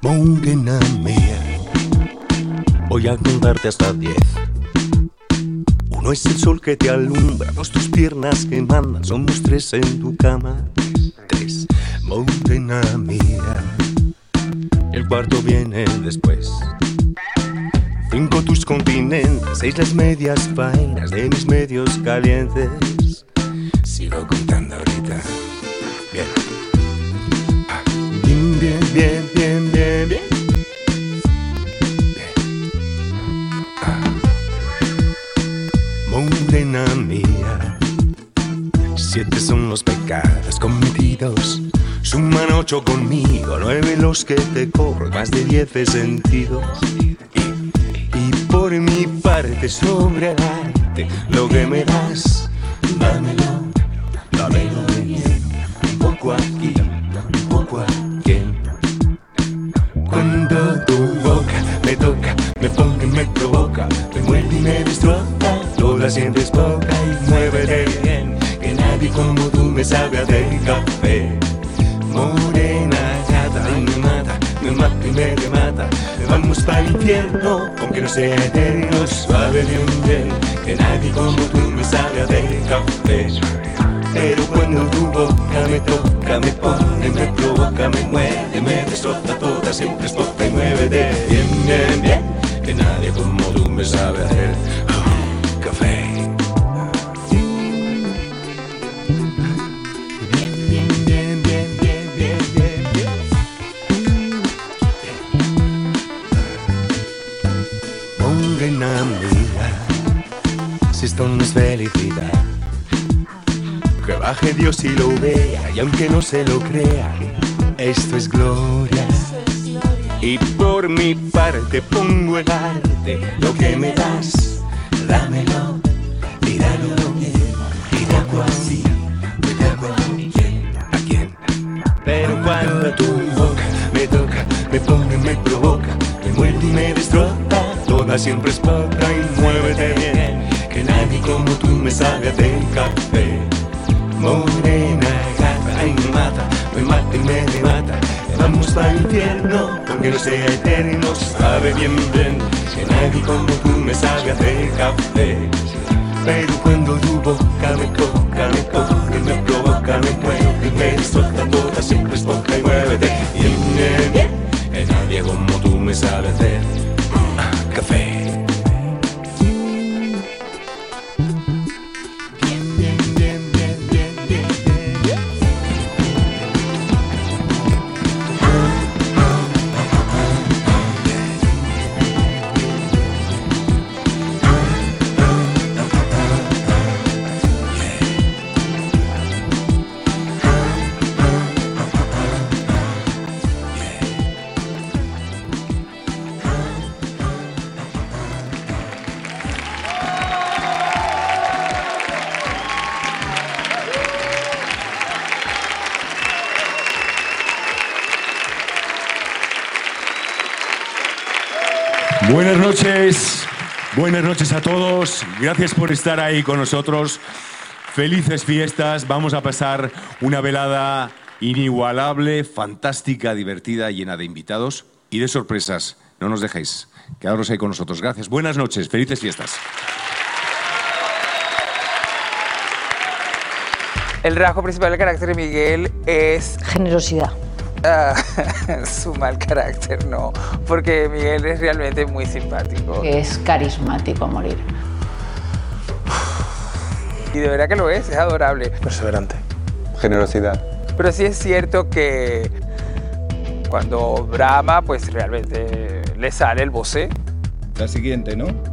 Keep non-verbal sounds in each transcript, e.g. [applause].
Morena mía, voy a contarte hasta diez. Uno es el sol que te alumbra, dos tus piernas que mandan, somos tres en tu cama. Tres, morena mía. El cuarto viene después. Cinco tus continentes, seis las medias vainas de mis medios calientes. Sigo contando Bien, bien, bien, bien. Ah. Morena mía. Siete son los pecados cometidos. Suman ocho conmigo, nueve los que te cobro, más de diez sentidos. Y, por mi parte arte, lo que me das, dámelo, dámelo siempre es poca y muévete bien, que nadie como tú me sabe hacer café. Morena gata y me mata, me mata y me remata. Vamos para el infierno, aunque no sea eterno, suave bien bien, que nadie como tú me sabe hacer café. Pero cuando tu boca me toca, me pone, me provoca, me muerde, me destroza toda, siempre es poca y muévete bien, bien, bien, que nadie como tú me sabe hacer café. Si esto no es felicidad, que baje Dios y lo vea, y aunque no se lo crea, esto es gloria. Y por mi parte pongo el arte, lo que me das, dámelo, de agua así, bien, ¿a quién? Pero cuando tu boca me toca, me pone, me provoca, me muerde y me destroza, toda siempre es poca y muévete bien, que nadie como tú me sabe hacer café. Para el infierno, aunque no sea eterno, sabe bien bien, que nadie como tú me sabe hacer café. Pero cuando tu boca Gracias por estar ahí con nosotros. Felices fiestas. Vamos a pasar una velada inigualable, fantástica, divertida, llena de invitados y de sorpresas. No nos dejéis. Quedaros ahí con nosotros. Gracias. Buenas noches. Felices fiestas. El rasgo principal del carácter de Miguel es Generosidad. ah, [laughs] su mal carácter, no, porque Miguel es realmente muy simpático. Es carismático a morir. Y de verdad que lo es, es adorable. Perseverante. Generosidad. Pero sí es cierto que cuando brama, pues realmente le sale el vocé. La siguiente, ¿no?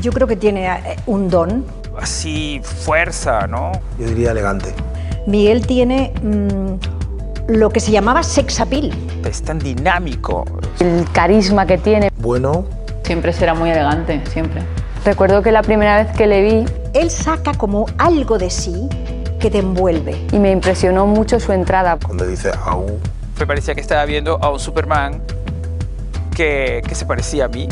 Yo creo que tiene eh, un don. Así, fuerza, ¿no? Yo diría elegante. Miguel tiene mm, lo que se llamaba sex appeal. Es tan dinámico. El carisma que tiene. Bueno, Siempre será muy elegante, siempre. Recuerdo que la primera vez que le vi Él saca como algo de sí que te envuelve. y me impresionó mucho su entrada. cuando dice au, Me parecía que estaba viendo a un Superman que, que se parecía a mí.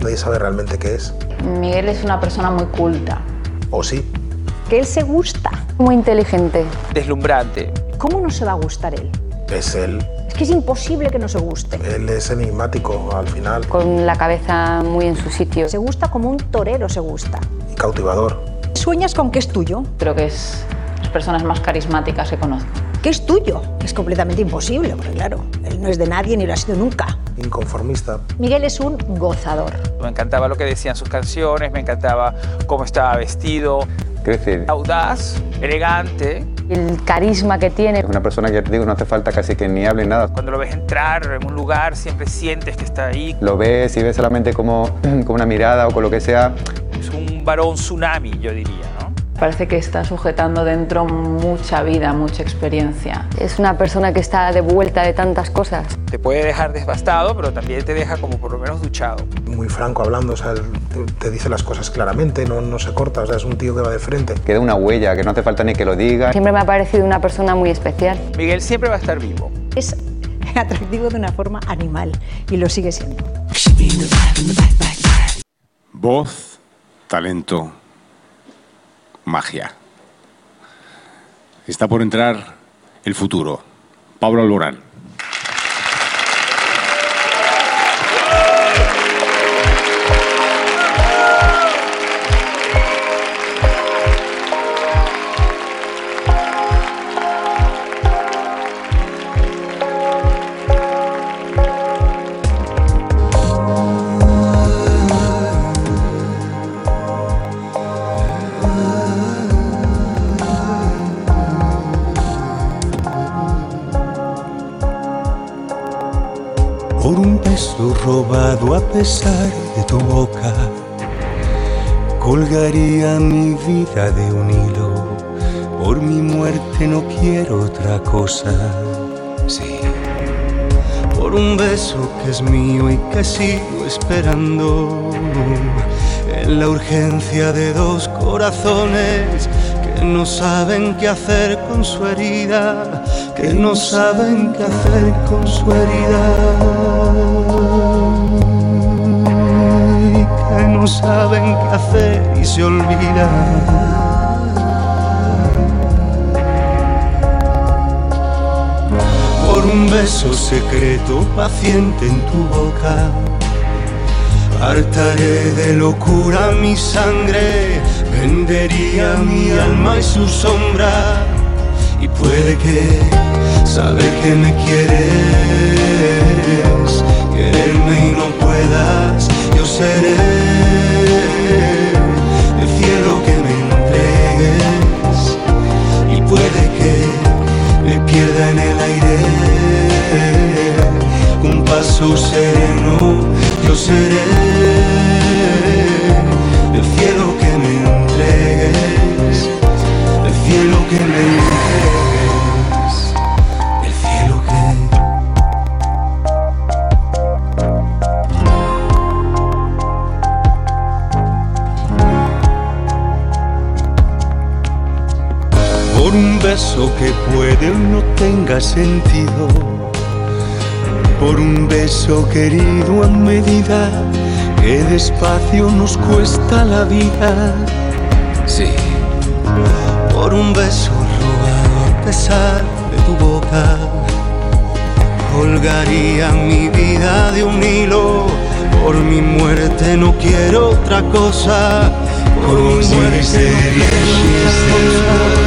Nadie sabe realmente qué es. Miguel es una persona muy culta. O sí, Que él se gusta. Muy inteligente. Deslumbrante. ¿Cómo no se va a gustar él? es él. Es que es imposible que no se guste. Él es enigmático al final Con la cabeza muy en su sitio. Se gusta como un torero se gusta. y cautivador. Sueñas con que es tuyo. Creo que es las personas más carismáticas que conozco. Que es tuyo. Es completamente imposible, porque claro, él no es de nadie ni lo ha sido nunca. Inconformista. Miguel es un gozador. Me encantaba lo que decían sus canciones, me encantaba cómo estaba vestido. Decir, Audaz, elegante. El carisma que tiene. es una persona que ya te digo, no hace falta casi que ni hable nada. Cuando lo ves entrar en un lugar, siempre sientes que está ahí. Lo ves y ves solamente como [clears throat] con una mirada o con lo que sea. Es un varón tsunami, yo diría, ¿no? Parece que está sujetando dentro mucha vida, mucha experiencia. Es una persona que está de vuelta de tantas cosas. Te puede dejar devastado, pero también te deja como por lo menos duchado. Muy franco hablando, o sea, te, te dice las cosas claramente, no, no se corta, o sea, es un tío que va de frente. Queda una huella, que no hace falta ni que lo diga. Siempre me ha parecido una persona muy especial. Miguel siempre va a estar vivo. Es [laughs] atractivo de una forma animal y lo sigue siendo. Voz, talento magia. Está por entrar el futuro. Pablo Alborán. Robado a pesar de tu boca, colgaría mi vida de un hilo. Por mi muerte no quiero otra cosa. Sí. Por un beso que es mío y que sigo esperando. En la urgencia de dos corazones que no saben qué hacer con su herida, que no saben qué hacer con su herida. No saben qué hacer y se olvidan. por un beso secreto paciente en tu boca. Hartaré de locura mi sangre, vendería mi alma y su sombra. Y puede que saber que me quieres, quererme y no puedas, yo seré Un paso sereno, yo seré el cielo que me entregues, el cielo que me entregues, el cielo que por un beso que puede no tenga sentido, por un beso querido a medida que despacio nos cuesta la vida. Sí, por un beso robado a pesar de tu boca, colgaría mi vida de un hilo. Por mi muerte no quiero otra cosa. Por mi muerte no quiero otra cosa.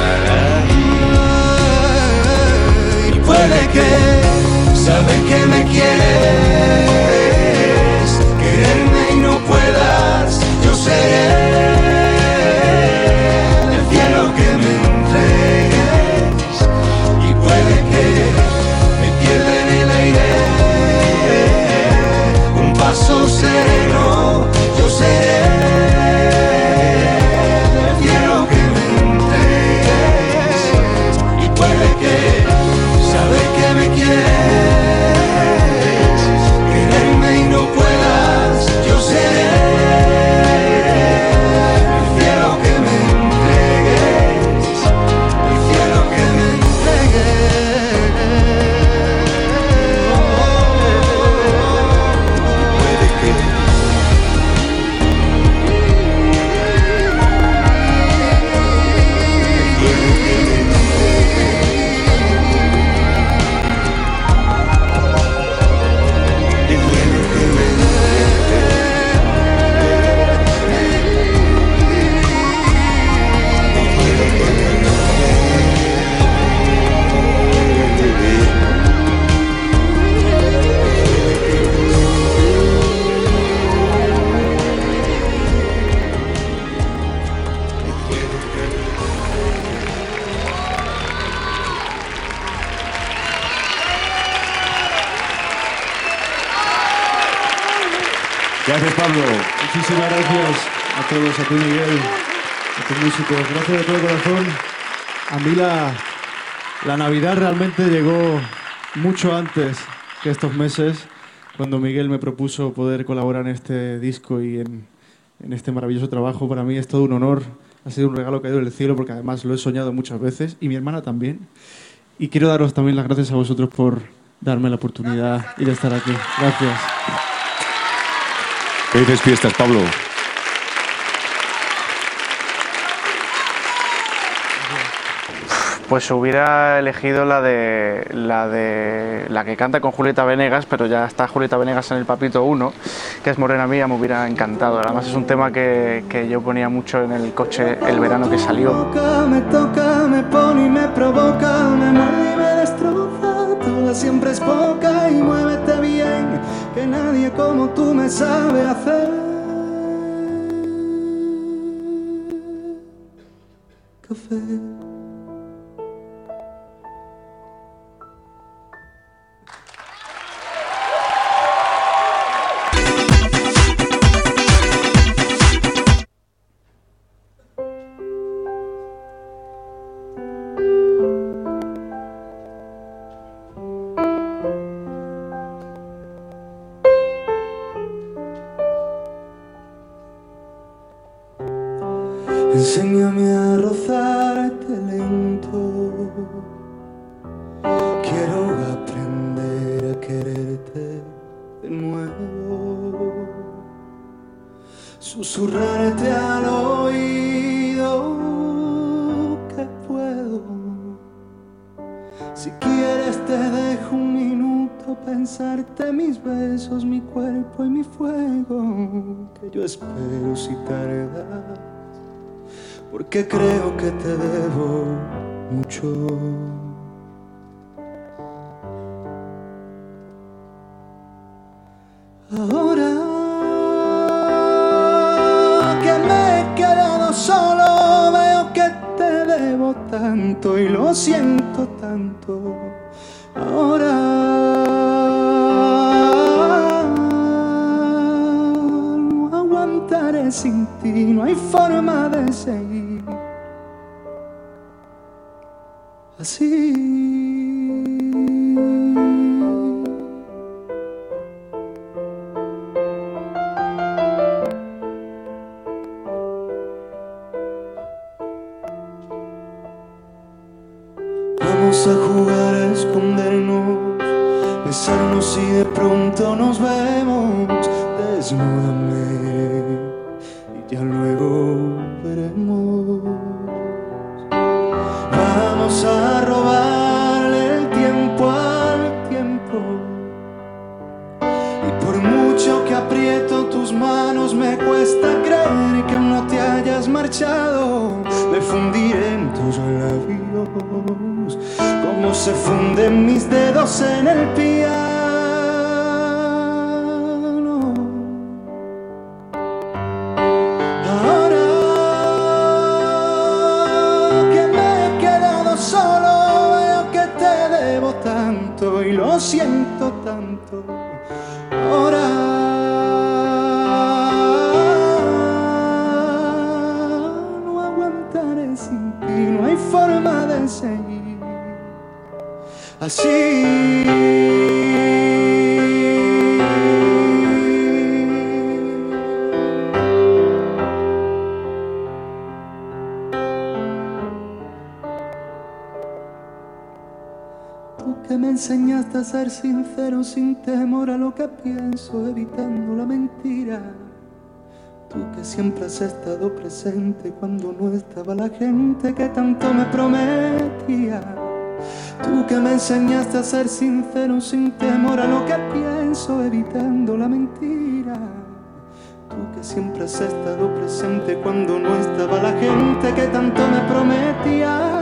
realmente llegó mucho antes que estos meses cuando Miguel me propuso poder colaborar en este disco y en, en este maravilloso trabajo. Para mí es todo un honor, ha sido un regalo caído del cielo porque además lo he soñado muchas veces y mi hermana también. Y quiero daros también las gracias a vosotros por darme la oportunidad y de estar aquí. Gracias. Felices fiestas, Pablo. Pues hubiera elegido la de la de la que canta con Julieta Venegas, pero ya está Julieta Venegas en el papito 1, que es Morena Mía, me hubiera encantado. Además es un tema que, que yo ponía mucho en el coche el verano que salió. toca, me toca, me pone y me provoca, me muerde y me destroza. Toda siempre es poca y muévete bien, que nadie como tú me sabe hacer. Café. Porque creo que te debo mucho. Así. Así. Tú que me enseñaste a ser sincero sin temor a lo que pienso, evitando la mentira. Tú que siempre has estado presente cuando no estaba la gente que tanto me prometía. Tú que me enseñaste a ser sincero sin temor a lo que pienso, evitando la mentira. Tú que siempre has estado presente cuando no estaba la gente que tanto me prometía.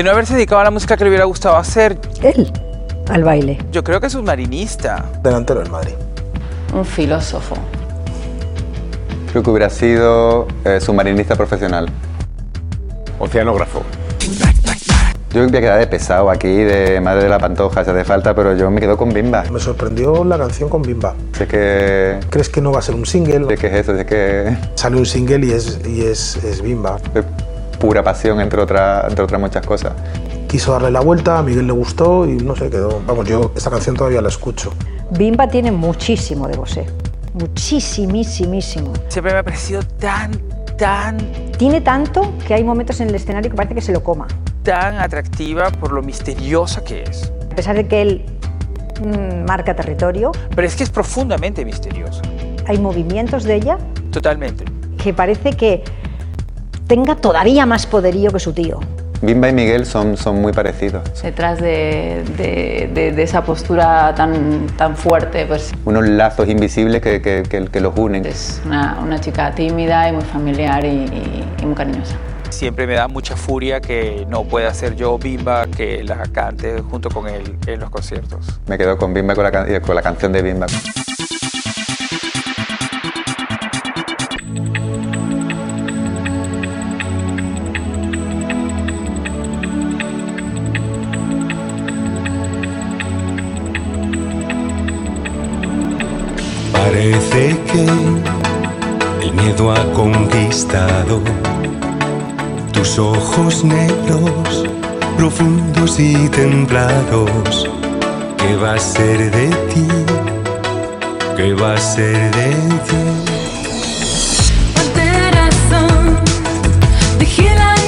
De no haberse dedicado a la música que le hubiera gustado hacer, Él, al baile. yo creo que es un marinista. Delantero del Madrid. Un filósofo. Creo que hubiera sido eh, submarinista profesional. Oceanógrafo. Yo voy a quedar de pesado aquí, de madre de la pantoja, si hace falta, pero yo me quedo con Bimba. Me sorprendió la canción con Bimba. Sé que... ¿Crees que no va a ser un single? Sé que es eso, sé que... Sale un single y es, y es, es Bimba. Pura pasión, entre, otras entre otras muchas cosas. Quiso darle la vuelta, a Miguel le gustó y no sé, quedó... Vamos, yo esta canción todavía la escucho. Bimba tiene muchísimo de Bosé. Muchísimísimo. Siempre me ha parecido tan, tan, Tiene tanto que hay momentos en el escenario que parece que se lo coma. tan atractiva por lo misteriosa que es. A pesar de que él mm, marca territorio, Pero es que es profundamente misteriosa. hay movimientos de ella Totalmente. que parece que tenga todavía más poderío que su tío. Bimba y Miguel son, son muy parecidos. Detrás de, de- de- de esa postura tan, tan fuerte, pues Unos lazos invisibles que, que, que- que los unen. es una, una chica tímida y muy familiar y, y- y muy cariñosa. Siempre me da mucha furia que no pueda ser yo Bimba que la cante junto con él en los conciertos. Me quedo con Bimba y con la, con la canción de Bimba. El miedo ha conquistado tus ojos negros, profundos y templados. ¿Qué va a ser de ti? ¿Qué va a ser de ti? Alteración, vigilan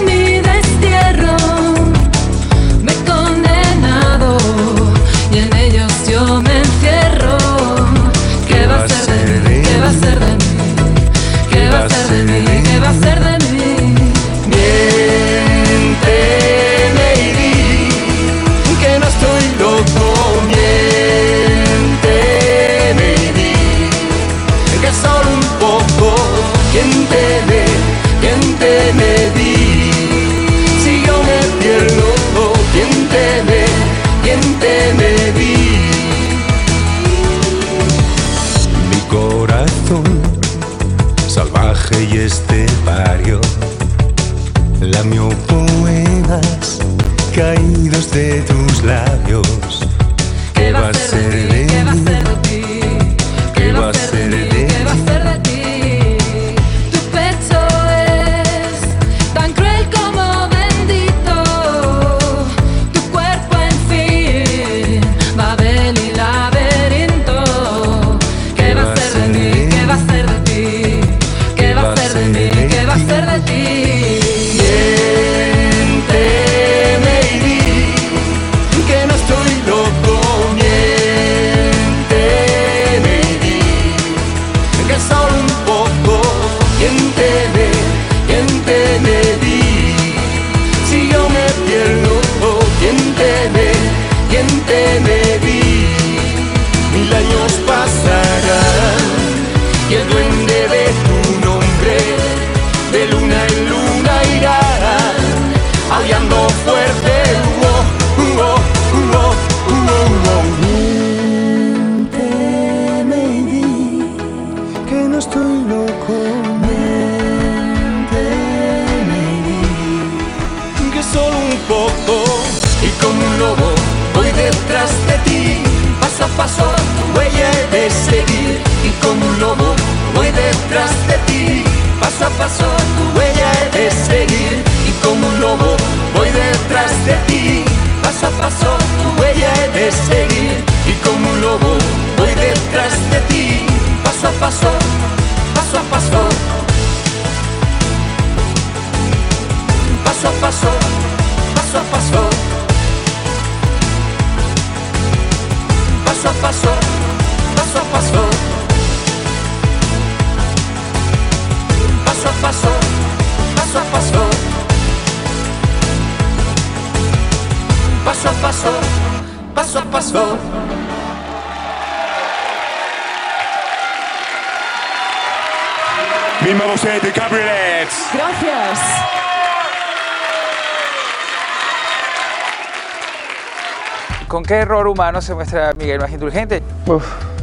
humano se muestra Miguel más indulgente?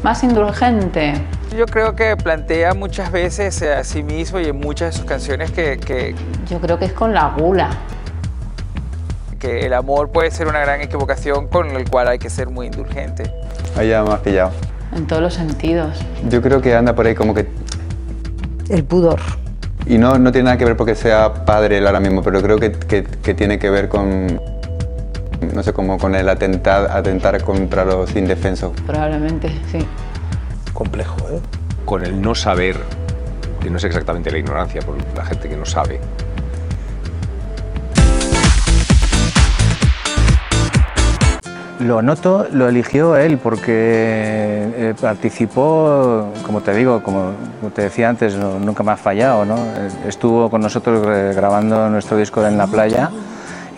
Más indulgente. Yo creo que plantea muchas veces a sí mismo y en muchas de sus canciones que, que, Yo creo que es con la gula. que el amor puede ser una gran equivocación con el cual hay que ser muy indulgente. Ahí ya me has pillado. En todos los sentidos. Yo creo que anda por ahí como que... El pudor. Y no, no tiene nada que ver porque sea padre él ahora mismo, pero creo que, que- que tiene que ver con... No sé, como con el atentar, atentar contra los indefensos. Probablemente, sí. Complejo, ¿eh? Con el no saber, que no es exactamente la ignorancia, por la gente que no sabe. Lo noto, lo eligió él porque eh, participó, como te digo, como te decía antes, no- nunca me ha fallado, ¿no? Estuvo con nosotros eh, grabando nuestro disco en la playa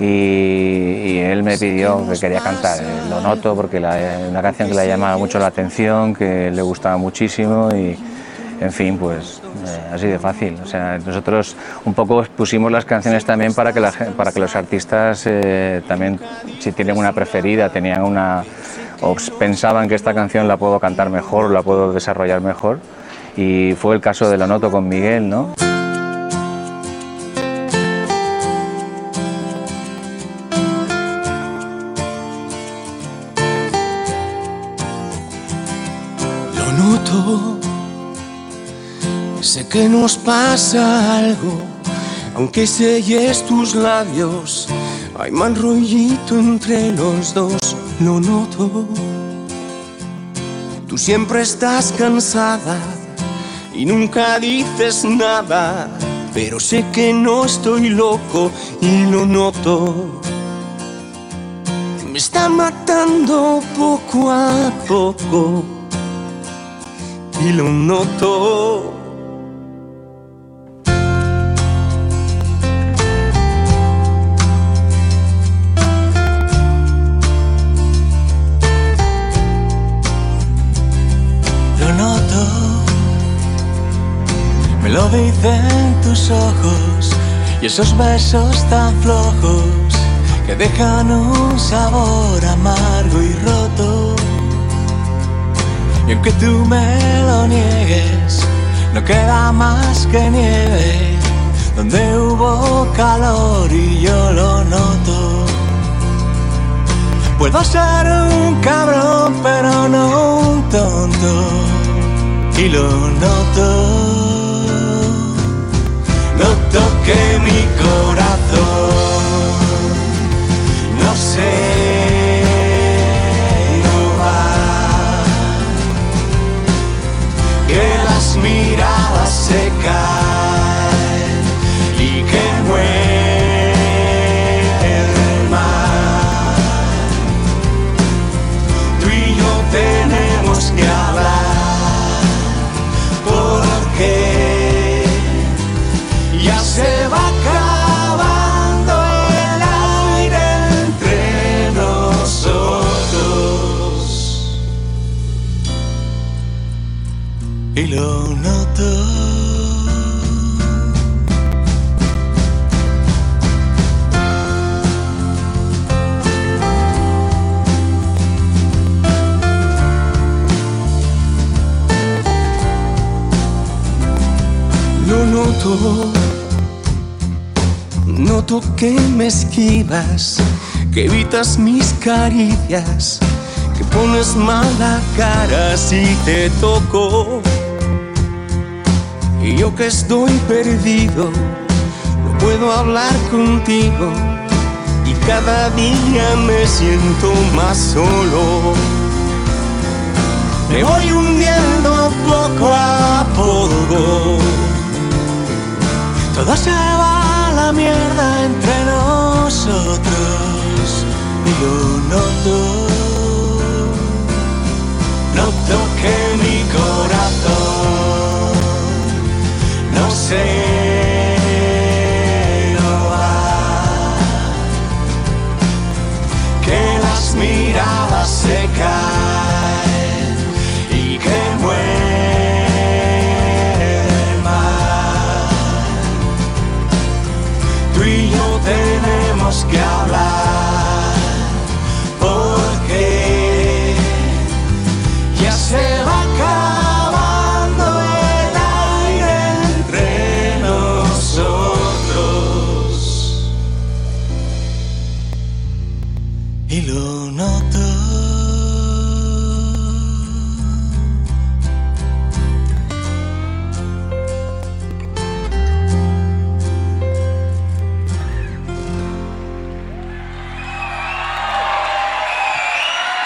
y, y él me pidió que quería cantar. Eh, Lo noto porque es una canción que le llamaba mucho la atención, que le gustaba muchísimo y, en fin, pues eh, así de fácil. O sea, nosotros un poco pusimos las canciones también para que, la para que los artistas eh, también, si tienen una preferida, tenían una o pensaban que esta canción la puedo cantar mejor, la puedo desarrollar mejor. Y fue el caso de Lo Noto con Miguel, ¿no? Que nos pasa algo, aunque selles tus labios, hay mal rollito entre los dos, lo noto. Tú siempre estás cansada y nunca dices nada, pero sé que no estoy loco y lo noto. Me está matando poco a poco y lo noto. Lo dicen tus ojos y esos besos tan flojos que dejan un sabor amargo y roto. Y aunque tú me lo niegues, no queda más que nieve donde hubo calor y yo lo noto. Puedo ser un cabrón, pero no un tonto. Y lo noto. Noto que mi corazón no sé. no va. Que las miradas se lo noto. Lo noto, noto que me esquivas, que evitas mis caricias, que pones mala cara si te toco yo que estoy perdido, no puedo hablar contigo y cada día me siento más solo. Me voy hundiendo poco a poco. Todo se va a la mierda entre nosotros y yo noto. Noto que mi corazón no sé. No. Que las miradas se caen y que muere el mar. Tú y yo tenemos que hablar.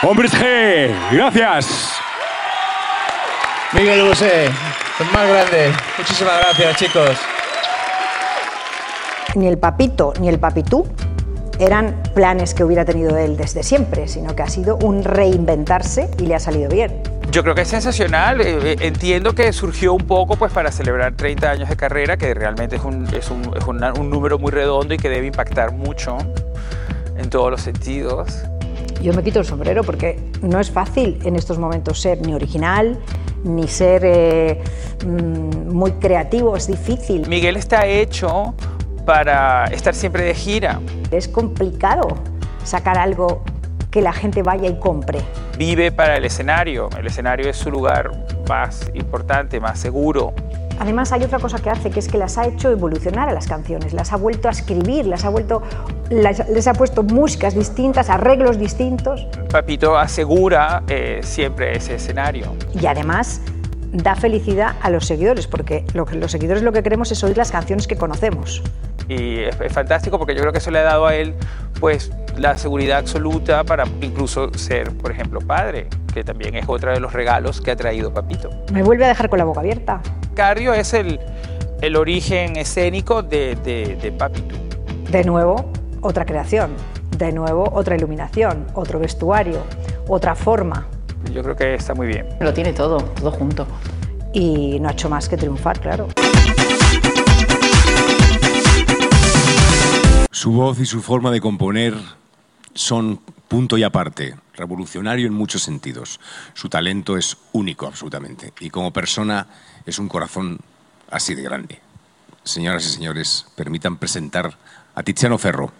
Hombres G, gracias. Miguel Bosé, el más grande. Muchísimas gracias, chicos. Ni el papito ni el papitú eran planes que hubiera tenido él desde siempre, sino que ha sido un reinventarse y le ha salido bien. Yo creo que es sensacional. eh, eh, entiendo que surgió un poco pues, para celebrar 30 años de carrera, que realmente es, un, es, un, es un número muy redondo y que debe impactar mucho en todos los sentidos. Yo me quito el sombrero porque no es fácil en estos momentos ser ni original, ni ser eh, mm, muy creativo, es difícil. Miguel está hecho para estar siempre de gira. Es complicado sacar algo que la gente vaya y compre. Vive para el escenario. El escenario es su lugar más importante, más seguro. Además hay otra cosa que hace, que es que las ha hecho evolucionar a las canciones, las ha vuelto a escribir, las ha vuelto, las- les ha puesto músicas distintas, arreglos distintos Papito asegura eh, siempre ese escenario. y además da felicidad a los seguidores, porque lo que los seguidores lo que queremos es oír las canciones que conocemos. Y es, es fantástico porque yo creo que eso le ha dado a él pues la seguridad absoluta para incluso ser, por ejemplo, padre, que también es otro de los regalos que ha traído Papito. Me vuelve a dejar con la boca abierta. Cardio es el, el origen escénico de, de, de Papito. De nuevo, otra creación, de nuevo, otra iluminación, otro vestuario, otra forma. Yo creo que está muy bien. Lo tiene todo, todo junto. Y no ha hecho más que triunfar, claro. Su voz y su forma de componer son punto y aparte, revolucionario en muchos sentidos. Su talento es único absolutamente y como persona es un corazón así de grande. Señoras y señores, permitan presentar a Tiziano Ferro.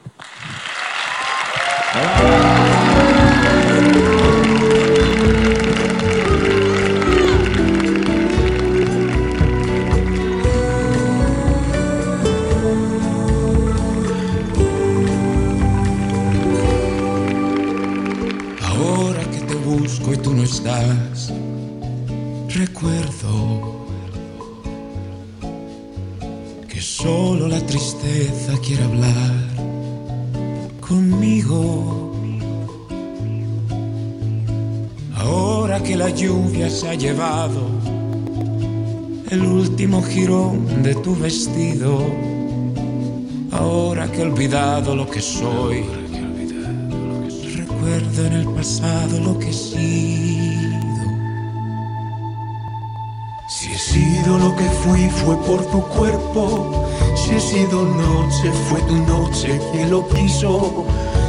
Estás, recuerdo que solo la tristeza quiere hablar conmigo. Ahora que la lluvia se ha llevado el último jirón de tu vestido, ahora que he olvidado lo que soy. En el pasado lo que he sido. Si he sido lo que fui fue por tu cuerpo. Si he sido noche fue tu noche que lo quiso.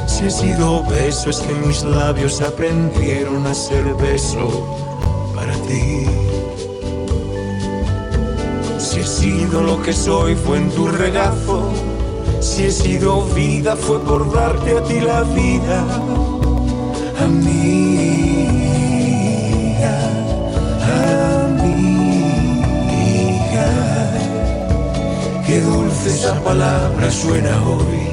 Si he sido beso es que mis labios aprendieron a ser beso para ti. Si he sido lo que soy fue en tu regazo. Si he sido vida fue por darte a ti la vida. Esa palabra suena hoy.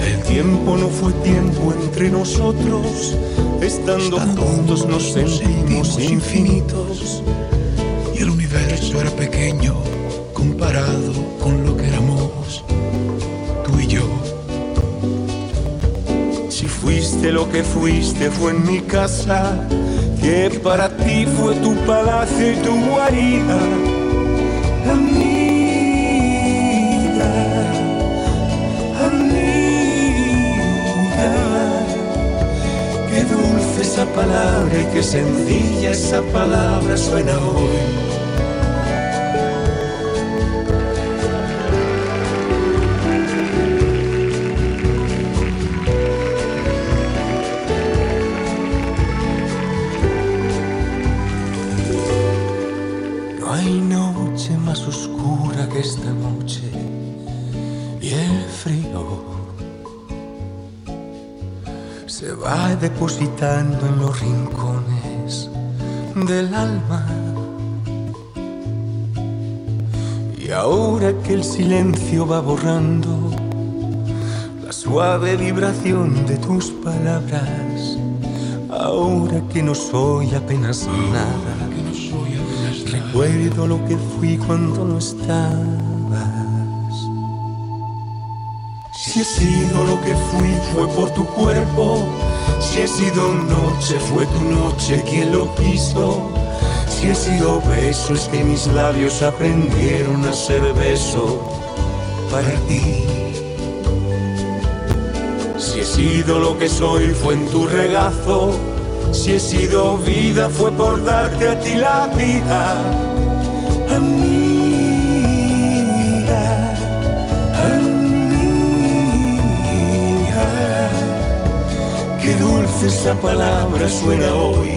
El tiempo no fue tiempo entre nosotros, estando, juntos nos sentimos infinitos. Y el universo era pequeño comparado con lo que éramos tú y yo. Fuiste lo que fuiste fue en mi casa, que para ti fue tu palacio y tu guarida. Amiga, amiga, qué dulce esa palabra y qué sencilla esa palabra suena hoy. Depositando en los rincones del alma. Y ahora que el silencio va borrando la suave vibración de tus palabras, ahora que no soy apenas nada. Recuerdo lo que fui cuando no estabas. Si he sido lo que fui fue por tu cuerpo. Si he sido noche, fue tu noche quien lo quiso. Si he sido beso, es que mis labios aprendieron a ser beso para ti. Si he sido lo que soy, fue en tu regazo. Si he sido vida, fue por darte a ti la vida. Esa palabra suena hoy.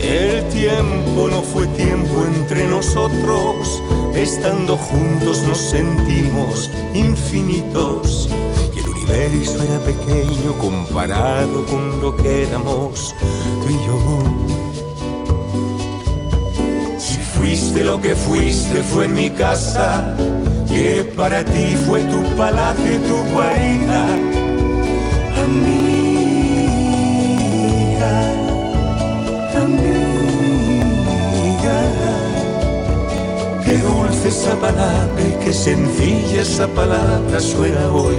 El tiempo no fue tiempo entre nosotros. Estando juntos nos sentimos infinitos. Y el universo era pequeño comparado con lo que éramos tú y yo. Si fuiste lo que fuiste fue en mi casa, que para ti fue tu palacio y tu guarida. Amiga, esa palabra y qué sencilla esa palabra suena hoy.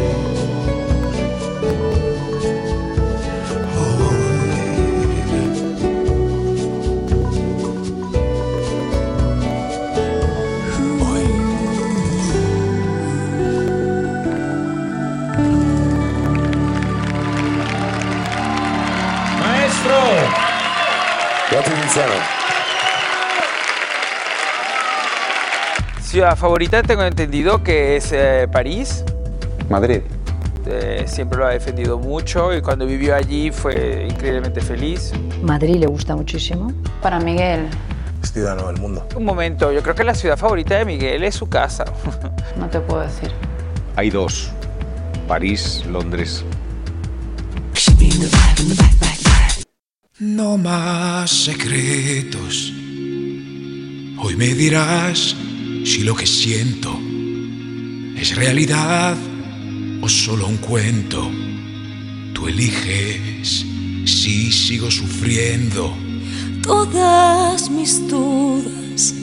Ciudad favorita tengo entendido que es eh, París. Madrid. Eh, siempre lo ha defendido mucho y cuando vivió allí fue increíblemente feliz. Madrid le gusta muchísimo. Para Miguel, Es ciudadano del mundo. Un momento, yo creo que la ciudad favorita de Miguel es su casa. [laughs] no te puedo decir. Hay dos. París, Londres. No más secretos. Hoy me dirás si lo que siento es realidad o solo un cuento. Tú eliges si sigo sufriendo. Todas mis dudas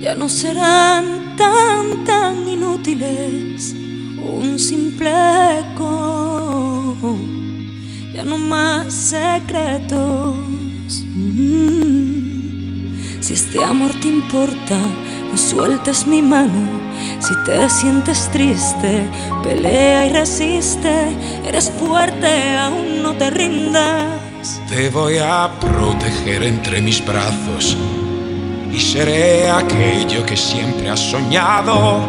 ya no serán tan, inútiles. Un simple eco, ya no más secretos. Mm. Si este amor te importa, no sueltes mi mano. Si te sientes triste, pelea y resiste. Eres fuerte, aún no te rindas. Te voy a proteger entre mis brazos y seré aquello que siempre has soñado.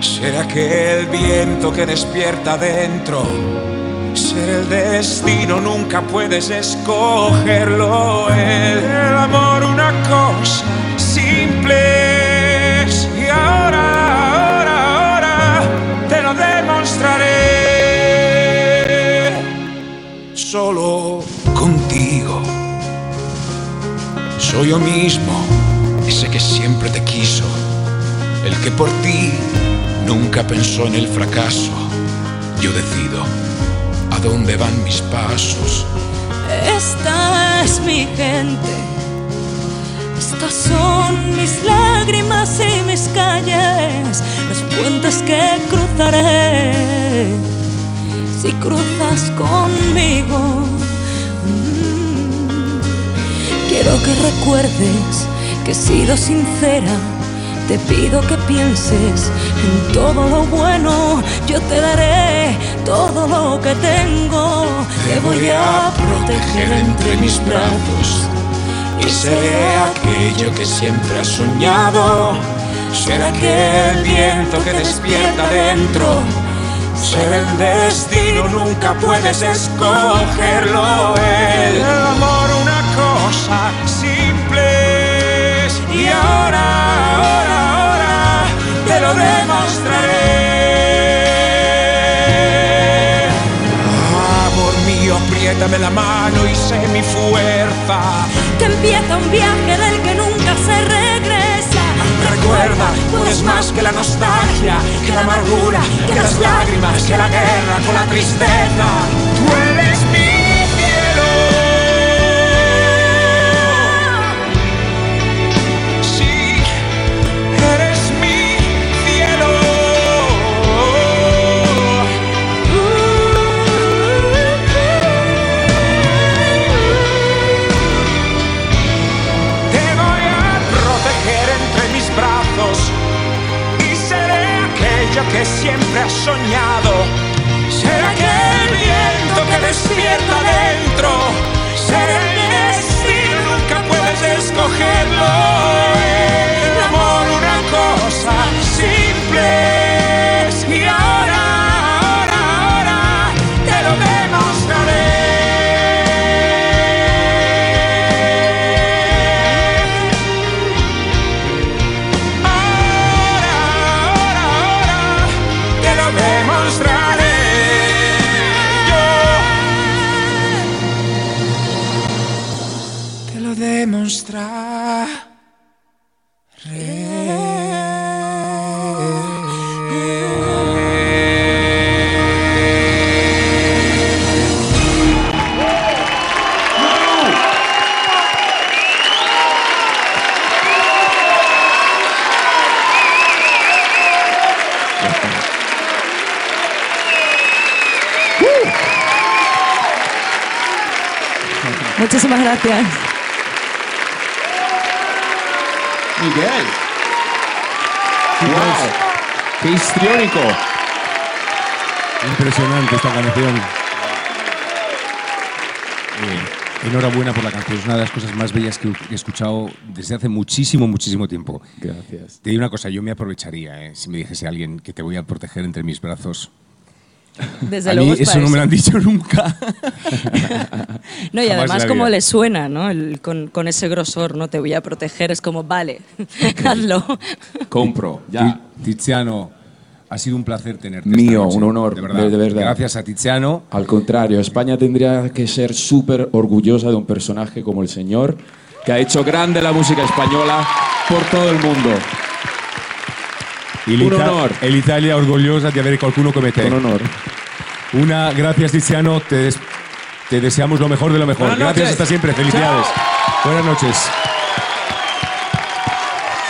Seré aquel viento que despierta dentro. Ser el destino, nunca puedes escogerlo. El amor, una cosa simple. Solo contigo. Soy yo mismo, ese que siempre te quiso. El que por ti nunca pensó en el fracaso. Yo decido a dónde van mis pasos. Esta es mi gente. Estas son mis lágrimas y mis calles, los puentes que cruzaré si cruzas conmigo. Mm. Quiero que recuerdes que he sido sincera. Te pido que pienses en todo lo bueno. Yo te daré todo lo que tengo. Te voy a proteger entre mis brazos. Y seré aquello que siempre has soñado. Ser aquel viento que despierta dentro. Ser el destino, nunca puedes escogerlo. El amor, una cosa simple. es. Y ahora, ahora, ahora te lo demostraré. Amor mío, apriétame la mano y sé mi fuerza. Que empieza un viaje del que nunca se regresa. Recuerda, eres más que la nostalgia, que la amargura, que las lágrimas, que la guerra con la tristeza. Has soñado? ¿Será que el viento que despierta dentro? ¿Será gracias. Miguel. ¡Wow! ¡Qué histriónico! Impresionante esta canción. Eh, enhorabuena por la canción. Es una de las cosas más bellas que he escuchado desde hace muchísimo, muchísimo tiempo. Gracias. Te digo una cosa, yo me aprovecharía eh, si me dijese alguien que te voy a proteger entre mis brazos. Desde a luego mí es eso no me lo han dicho nunca. [laughs] No, y Jamás además como le suena, ¿no? El- con, con ese grosor, no te voy a proteger, es como, vale, [laughs] hazlo. Compro, ya. Ti- Tiziano, ha sido un placer tenerte. Mío, noche, un honor, de verdad. de- de verdad. Gracias a Tiziano. Al contrario, España tendría que ser súper orgullosa de un personaje como el señor, que ha hecho grande la música española por todo el mundo. Y Un l'Ita- honor. E l'Italia orgogliosa di avere qualcuno come te. Un honor. Una, gracias Tiziano, te, des- te deseamos lo mejor de lo mejor. Buenas gracias, noches. hasta siempre, felicidades. Buenas noches.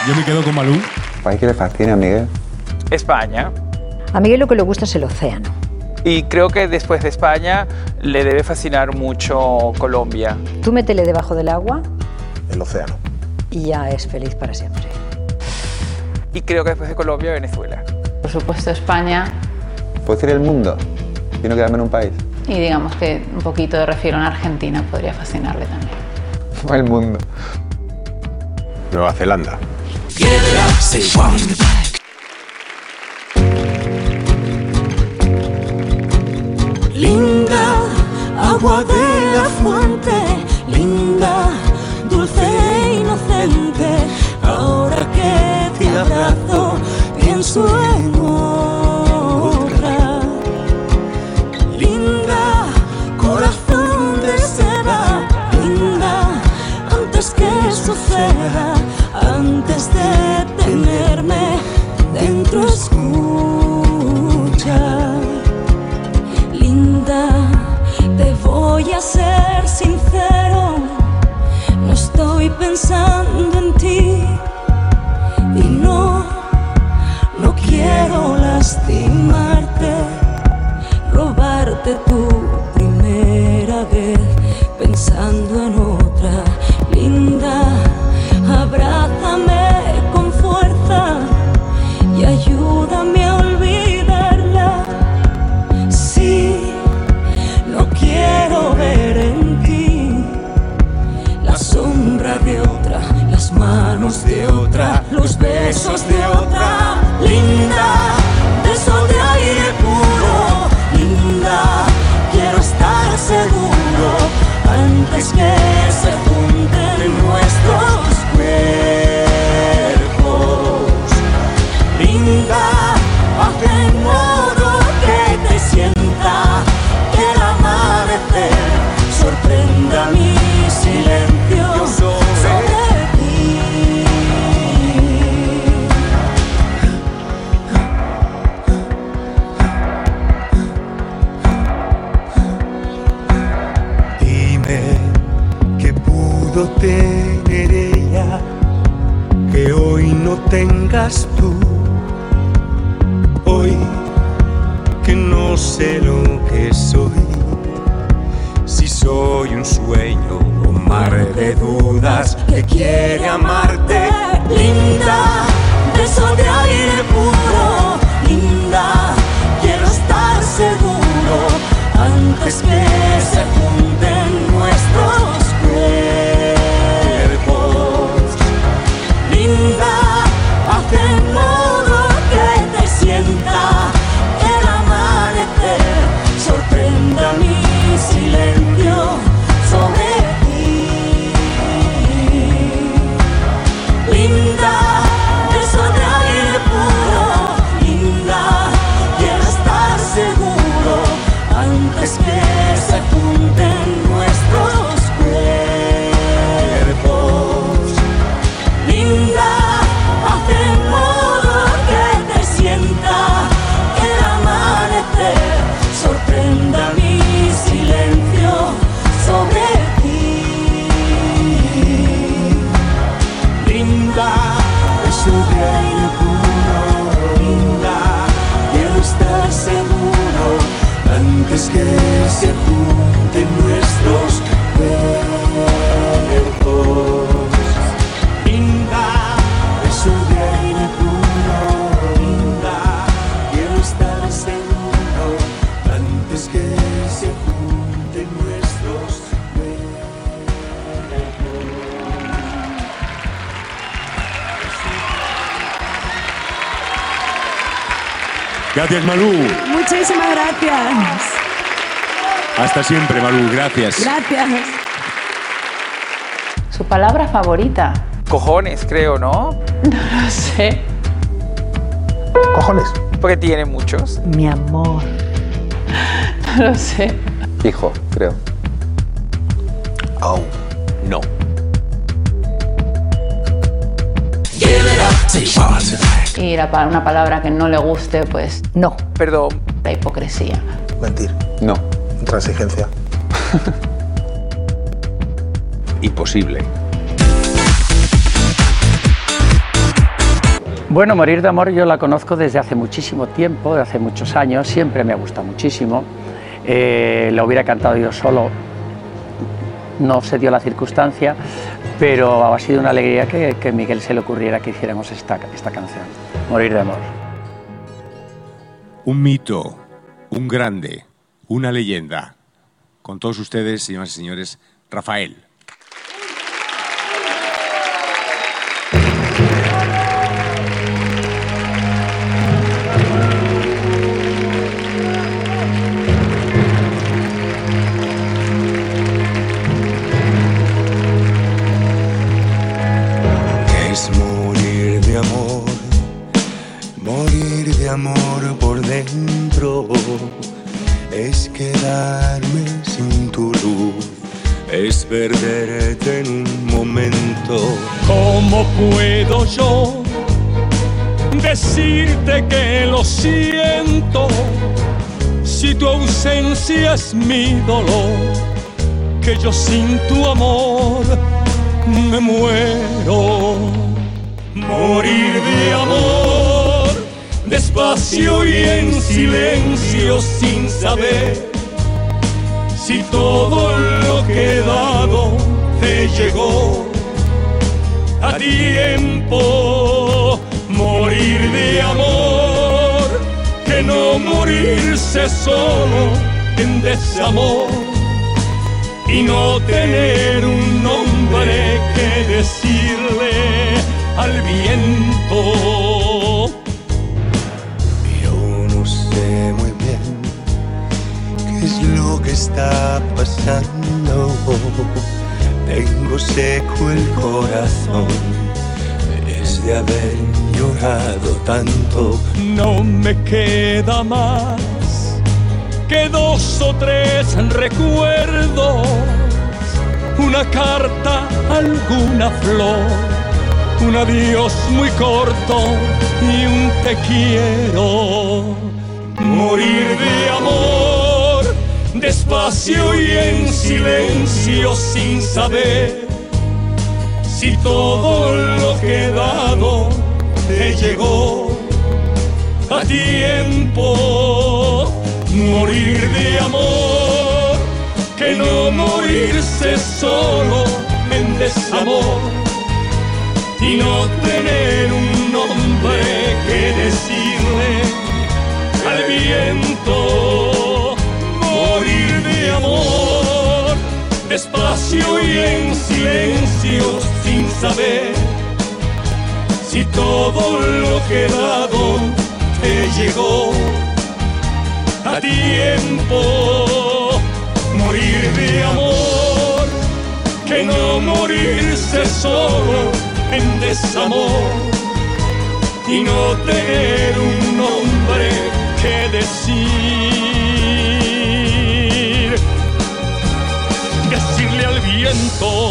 Yo me quedo con Malú. País que le fascina, Miguel. España. A Miguel lo que le gusta es el océano. Y creo que después de España le debe fascinar mucho Colombia. Tú métele debajo del agua El océano. y ya es feliz para siempre. Y creo que después de Colombia, Venezuela. Por supuesto España ¿Puedo decir el mundo? Y no quedarme en un país. y digamos que un poquito de refirón a Argentina podría fascinarle también. [laughs] El mundo. Nueva Zelanda. Linda, agua de la fuente, linda, dulce Linda, corazón de seda, linda, antes que suceda, antes de tenerme dentro escucha. Linda, te voy a ser sincero, no estoy pensando en quiero lastimarte, robarte tu primera vez pensando en otra. Linda, abrázame con fuerza y ayúdame a olvidarla. Sí, no quiero ver en ti la sombra de otra, las manos de otra, los besos de otra. Favorita. Cojones, creo, ¿no? [laughs] No lo sé. Cojones. Porque tiene muchos. Mi amor. No lo sé. Hijo, creo. Oh, no. Y la una palabra que no le guste, pues no. Perdón. La hipocresía. Mentir. No. Intransigencia. [laughs] Imposible. Bueno, Morir de Amor yo la conozco desde hace muchísimo tiempo, de hace muchos años, siempre me ha gustado muchísimo. Eh, la hubiera cantado yo solo, no se dio la circunstancia, pero ha sido una alegría que, que Miguel se le ocurriera que hiciéramos esta, esta canción, Morir de Amor. Un mito, un grande, una leyenda. Con todos ustedes, señoras y señores, Rafael. Perderte en un momento. ¿Cómo puedo yo decirte que lo siento si tu ausencia es mi dolor? Que yo sin tu amor me muero. Morir de amor, despacio y en silencio sin saber si todo lo que he dado te llegó a tiempo. Morir de amor, que no morirse solo en desamor y no tener un nombre que decirle al viento. Es lo que está pasando. Tengo seco el corazón desde haber llorado tanto. No me queda más que dos o tres recuerdos, una carta, alguna flor, un adiós muy corto y un te quiero. Morir de amor, despacio y en silencio sin saber si todo lo que he dado te llegó a tiempo. Morir de amor, que no morirse solo en desamor y no tener un nombre que decirle al viento. despacio y en silencio, sin saber si todo lo que he dado te llegó a tiempo. Morir de amor, que no morirse solo en desamor y no tener un nombre que decir viento.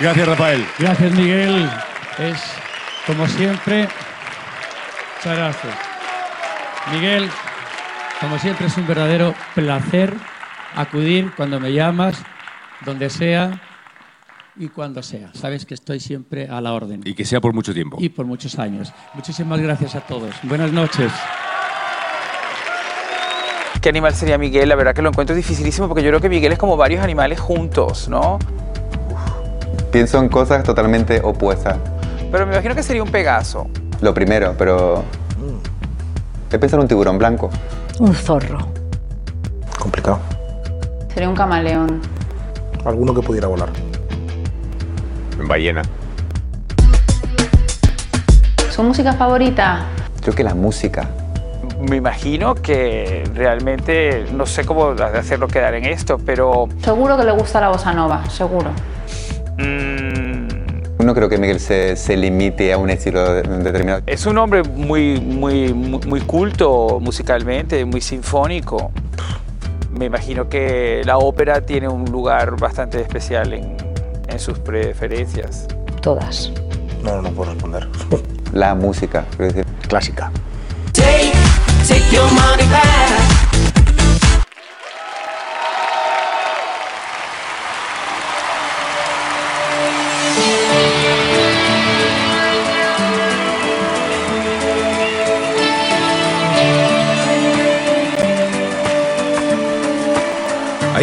Gracias, Rafael. Gracias, Miguel. Es, como siempre, muchas gracias. Miguel, como siempre, es un verdadero placer acudir cuando me llamas, donde sea y cuando sea. Sabes que estoy siempre a la orden. Y que sea por mucho tiempo. Y por muchos años. Muchísimas gracias a todos. Buenas noches. ¿Qué animal sería Miguel? La verdad que lo encuentro dificilísimo porque yo creo que Miguel es como varios animales juntos, ¿no? Pienso en cosas totalmente opuestas. Pero me imagino que sería un Pegaso. Lo primero, pero... He pensado en un tiburón blanco. Un zorro. Complicado. Sería un camaleón. Alguno que pudiera volar. Ballena. ¿Su música favorita? Creo que la música. Me imagino que realmente no sé cómo hacerlo quedar en esto, pero Seguro que le gusta la bossa nova, seguro. No creo que Miguel se, se limite a un estilo de- determinado. es un hombre muy, muy, muy, muy culto musicalmente, muy sinfónico. Me imagino que la ópera tiene un lugar bastante especial en, en sus preferencias. Todas. No, no puedo responder. La música, quiero decir. Clásica. Take, take your money back.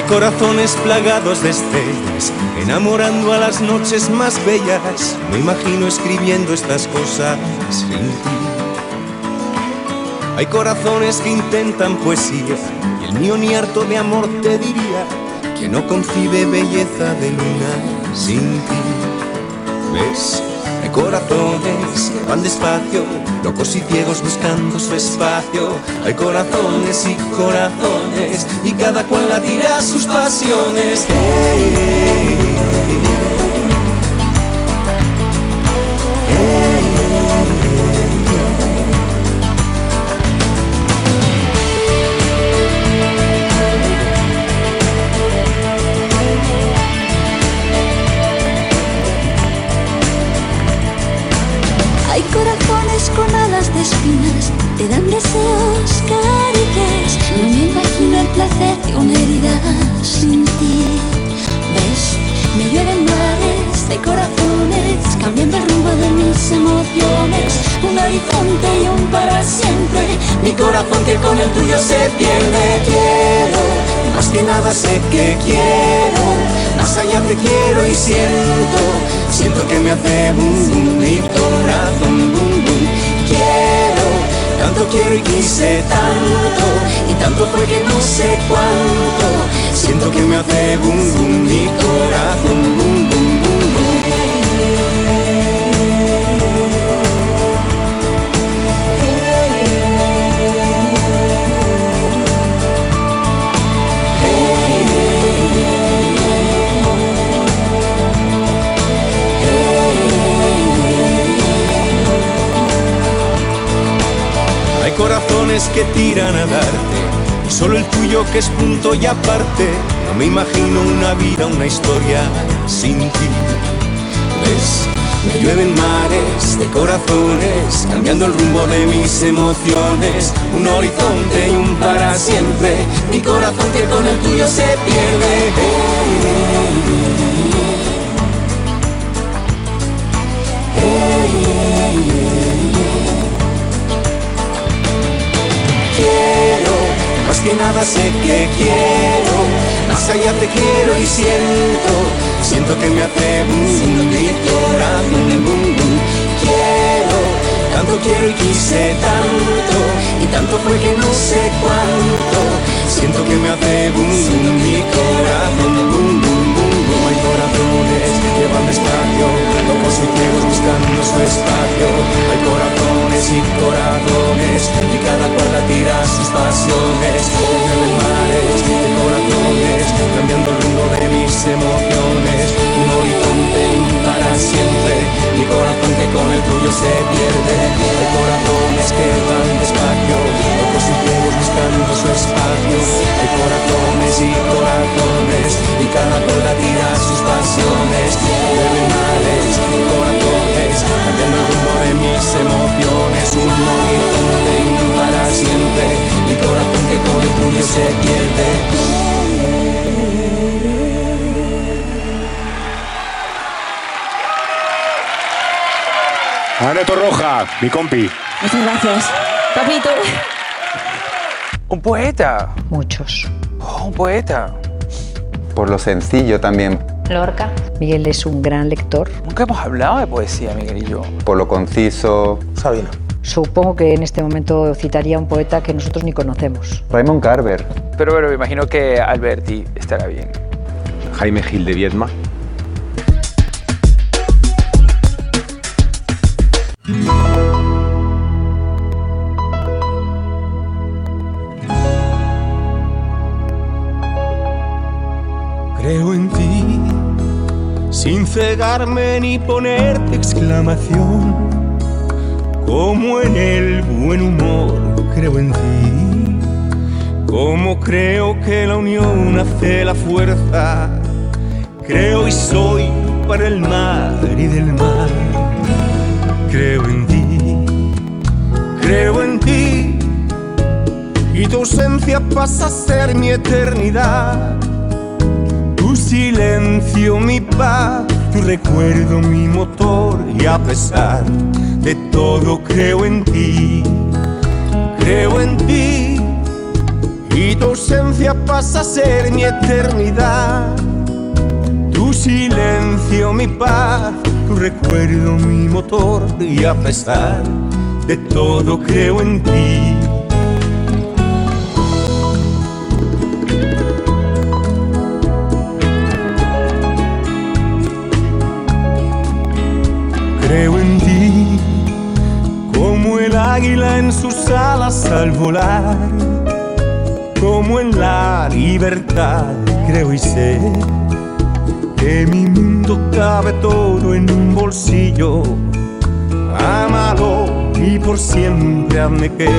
Corazones plagados de estrellas, enamorando a las noches más bellas. Me imagino escribiendo estas cosas sin ti. Hay corazones que intentan poesía, y el mío ni harto de amor te diría que no concibe belleza de luna sin ti. ¿Ves? Corazones que van despacio, locos y ciegos buscando su espacio. Hay corazones y corazones, y cada cual la tira sus pasiones. El tuyo se pierde. Quiero, más que nada sé que quiero. Más allá te quiero y siento, siento que me hace boom boom mi corazón boom boom. Quiero, tanto quiero y quise tanto, y tanto fue que no sé cuánto. Siento que me hace boom boom mi corazón boom boom corazones que tiran a darte, y solo el tuyo que es punto y aparte. No me imagino una vida, una historia sin ti. ¿Ves? Me llueven mares de corazones, cambiando el rumbo de mis emociones. Un horizonte y un para siempre. Mi corazón que con el tuyo se pierde. Quiero Más que nada sé que quiero, más allá te quiero y siento, siento que me hace boom, mi corazón boom, boom. Quiero, tanto quiero y quise tanto, y tanto fue que no sé cuánto, siento que me hace boom, mi corazón boom, boom, boom, Hay corazones que van despacio, locos y ciegos buscando su espacio. Hay corazones y corazones, y cada cual tira sus pasiones. Mueven mares de corazones, cambiando el rumbo de mis emociones. Un horizonte para siempre, mi corazón que con el tuyo se pierde. Hay corazones que van despacio, buscando su espacio. Hay corazones y corazones, y cada cual tira sus pasiones. Mueven mares de corazones, cambiando el rumbo de mis emociones. Un horizonte para siempre, mi corazón que con el tuyo se pierde. Ana Torroja, mi compi. Muchas gracias. Papito. Un poeta. Muchos. Oh, un poeta. Por lo sencillo también, Lorca. Miguel es un gran lector. Nunca hemos hablado de poesía, Miguel y yo. por lo conciso. Sabina. Supongo que en este momento citaría a un poeta que nosotros ni conocemos. Raymond Carver. Pero bueno, me imagino que Alberti estará bien. Jaime Gil de Viedma. Cegarme ni ponerte exclamación. Como en el buen humor, creo en ti. Como creo que la unión hace la fuerza. Creo y soy para el mar y del mar. Creo en ti, creo en ti. Y tu ausencia pasa a ser mi eternidad. Tu silencio, mi paz, tu recuerdo, mi motor. Y a pesar de todo, creo en ti. Creo en ti. Y tu ausencia pasa a ser mi eternidad. Tu silencio, mi paz, tu recuerdo, mi motor. Y a pesar de todo, creo en ti. Creo en ti, como el águila en sus alas al volar, como en la libertad, creo y sé que mi mundo cabe todo en un bolsillo. Amado y por siempre hazme que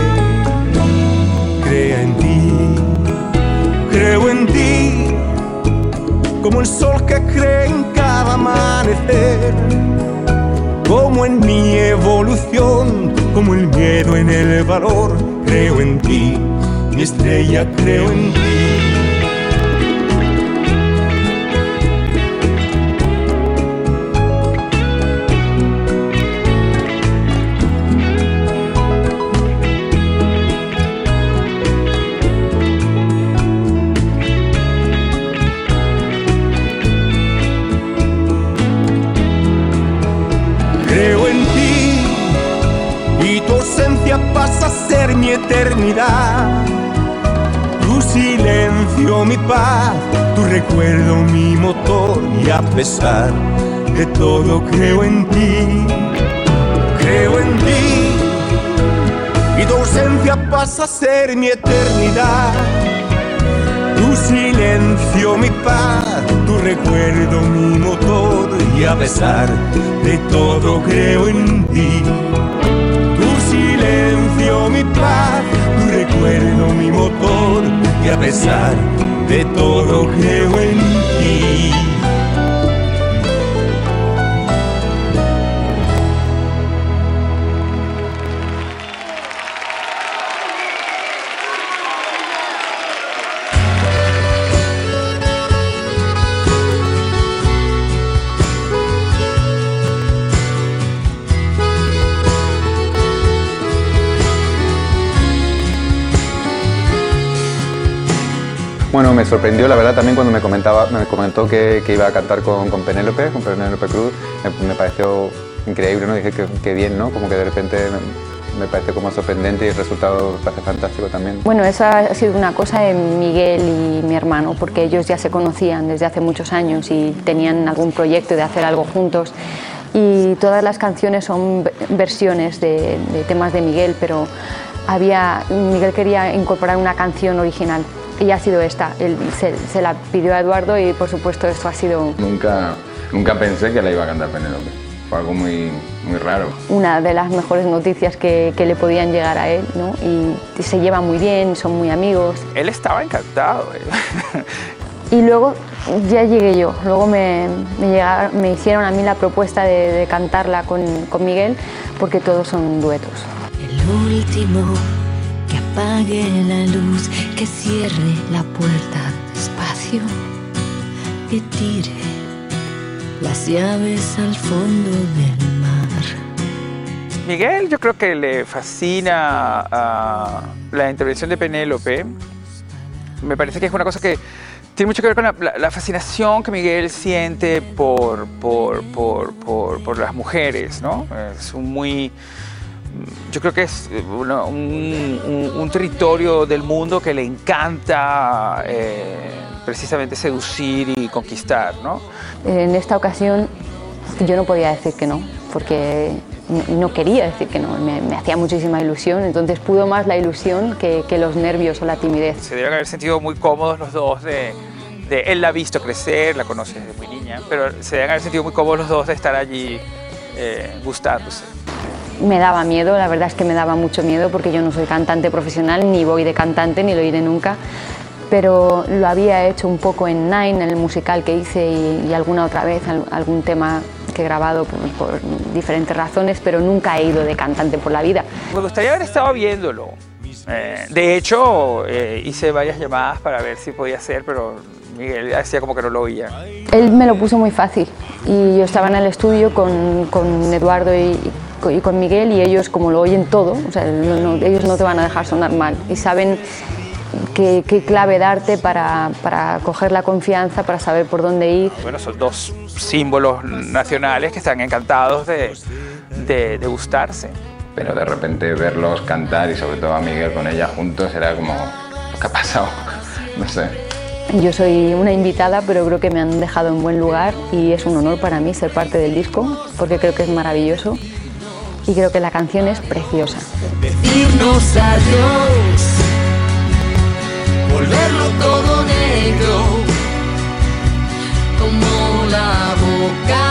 crea en ti, creo en ti, como el sol que cree en cada amanecer en mi evolución, como el miedo en el valor, creo en ti, mi estrella creo en ti. Tu silencio, mi paz, tu recuerdo, mi motor y a pesar de todo creo en ti. Creo en ti y tu ausencia pasa a ser mi eternidad. Tu silencio, mi paz, tu recuerdo, mi motor y a pesar de todo creo en ti. Tu silencio, mi paz, recuerdo, mi motor y a pesar de todo creo en ti. Bueno, me sorprendió la verdad también cuando me comentaba, me comentó que, que iba a cantar con, con Penélope, con Penélope Cruz. Me, me pareció increíble, ¿no? Dije que, que bien, ¿no? Como que de repente me, me parece como sorprendente y el resultado me parece fantástico también. Bueno, eso ha sido una cosa de Miguel y mi hermano, porque ellos ya se conocían desde hace muchos años y tenían algún proyecto de hacer algo juntos. Y todas las canciones son ve- versiones de, de temas de Miguel, pero había, Miguel quería incorporar una canción original y ha sido esta. Él se, se la pidió a Eduardo y por supuesto esto ha sido Nunca, nunca pensé que la iba a cantar Penélope. Fue algo muy, muy raro. una de las mejores noticias que, que le podían llegar a él, ¿no? Y se llevan muy bien, son muy amigos. Él estaba encantado. eh. Y luego ya llegué yo, luego me, me, llegaron- me hicieron a mí la propuesta de, de cantarla con, con Miguel, porque todos son duetos. El último apague la luz, que cierre la puerta despacio, que tire las llaves al fondo del mar. Miguel, yo creo que le fascina la intervención de Penélope. Me parece que es una cosa que tiene mucho que ver con la, la- la fascinación que Miguel siente por, por, por, por- por las mujeres, ¿no? Es un muy... Yo creo que es eh, una- un, un- un territorio del mundo que le encanta eh, precisamente seducir y conquistar, ¿no? En esta ocasión yo no podía decir que no, porque no, no quería decir que no, me, me hacía muchísima ilusión, entonces pudo más la ilusión que, que los nervios o la timidez. Se deben haber sentido muy cómodos los dos de, de- Él la ha visto crecer, la conoce desde muy niña, pero se deben haber sentido muy cómodos los dos de estar allí eh, gustándose. Me daba miedo, la verdad es que me daba mucho miedo porque yo no soy cantante profesional, ni voy de cantante, ni lo iré nunca, pero lo había hecho un poco en Nine, en el musical que hice y, y alguna otra vez, al- algún tema que he grabado por, por diferentes razones, pero nunca he ido de cantante por la vida. Me gustaría haber estado viéndolo. Eh, de hecho, eh, hice varias llamadas para ver si podía ser, pero Miguel hacía como que no lo oía. Él me lo puso muy fácil y yo estaba en el estudio con, con Eduardo y, y con Miguel y ellos como lo oyen todo, o sea, no- no- ellos no te van a dejar sonar mal y saben qué, qué clave darte para, para coger la confianza, para saber por dónde ir. Bueno, son dos símbolos nacionales que están encantados de, de, de gustarse. Pero de repente verlos cantar y sobre todo a Miguel con ella juntos era como, ¿qué ha pasado? [laughs] No sé. Yo soy una invitada, pero creo que me han dejado en buen lugar y es un honor para mí ser parte del disco, porque creo que es maravilloso y creo que la canción es preciosa. Decirnos adiós, volverlo todo negro, como la boca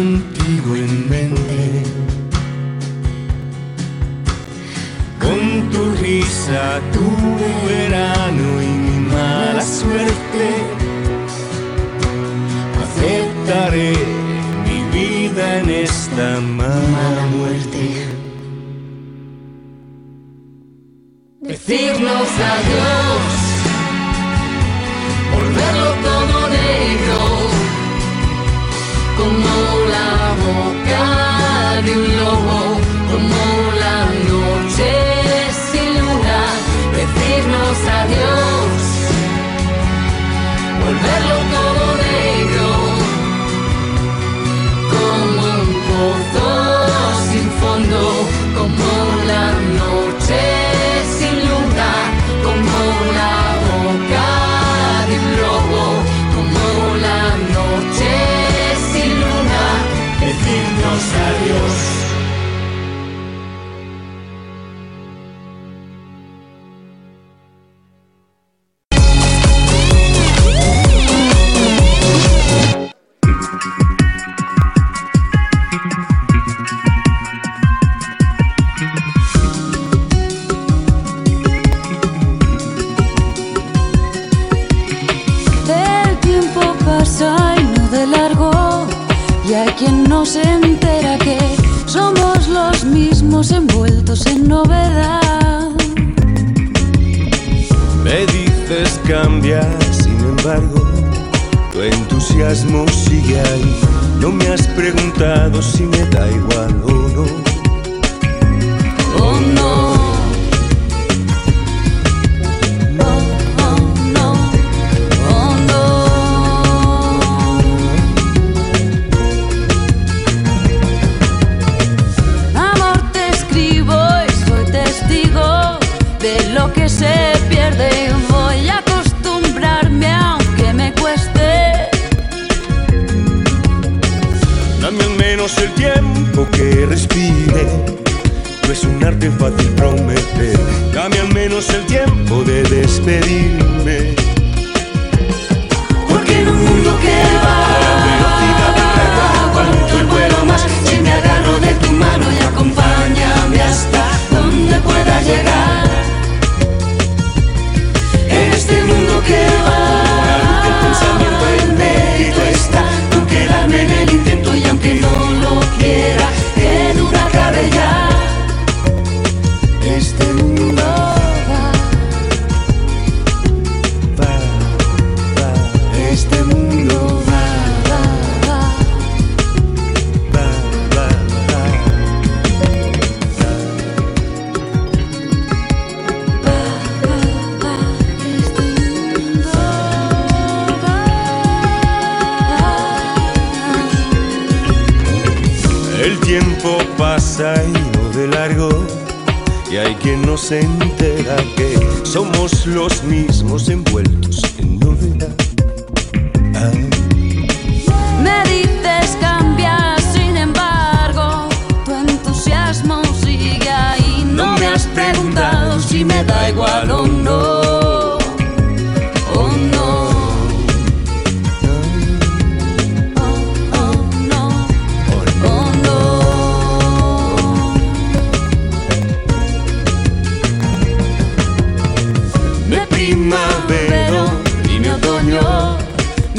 contigo en mente. Con tu risa, tu verano y mi mala suerte, aceptaré mi vida en esta mala muerte. Decirnos adiós, boca de un lobo, como la noche sin luna. Decirnos adiós, volverlo se me dá igual.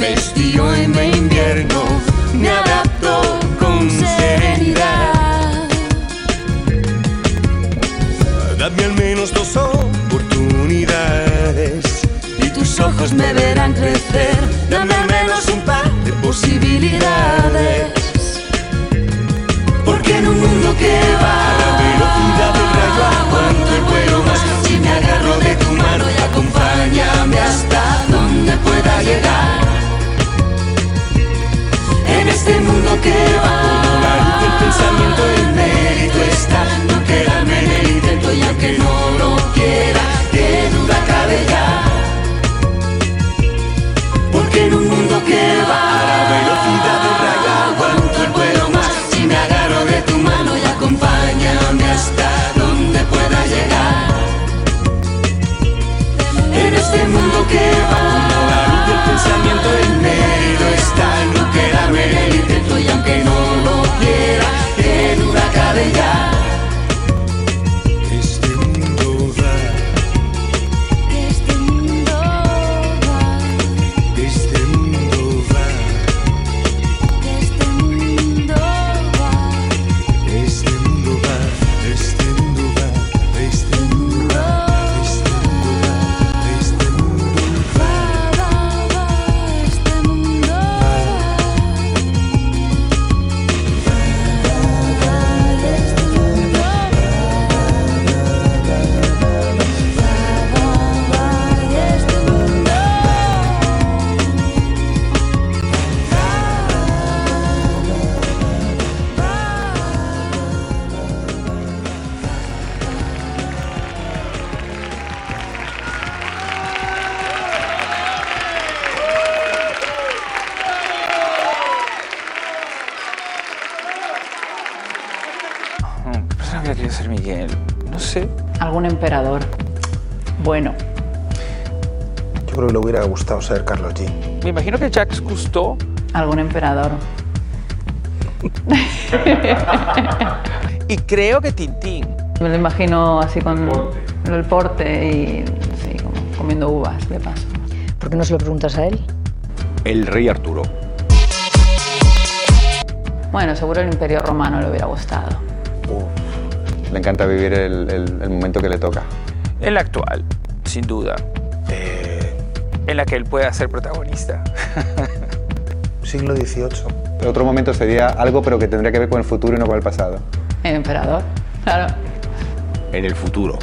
Y me invierno, me adapto con serenidad. Dame al menos dos oportunidades y tus ojos me verán crecer. Dame al menos un par de posibilidades. Porque en un mundo que va a la velocidad del rayo aguanto el vuelo más si me agarro de tu mano y acompáñame hasta donde pueda llegar. Este mundo que va. La luz del pensamiento el mérito está. No quedarme en el intento y aunque no lo quiera gustado ser Carlos G. Me imagino que Jacques Cousteau. Algún emperador. [laughs] Y creo que Tintín. Me lo imagino así con el porte y sí, como comiendo uvas de paso. ¿Por qué no se lo preguntas a él? el rey Arturo. Bueno, seguro el Imperio Romano le hubiera gustado. Le encanta vivir el, el- el momento que le toca. En la actual, sin duda. En la que él pueda ser protagonista. [laughs] Siglo XVIII. El otro momento sería algo, pero que tendría que ver con el futuro y no con el pasado. El emperador, claro. En el futuro.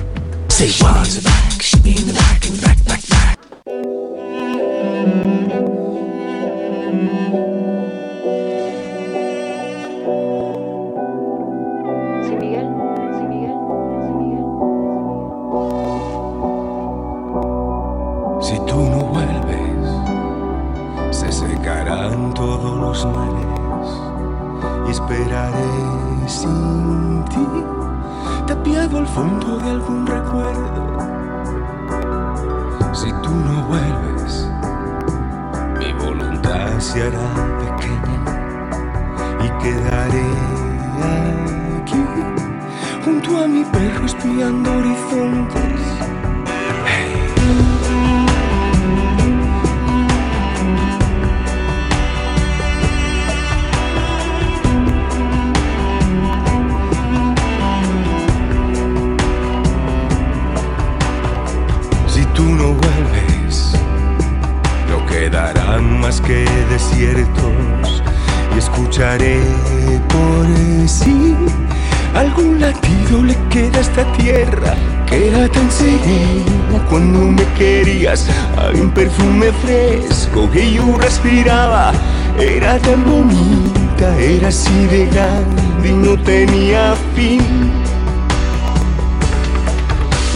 Era así de grande y no tenía fin.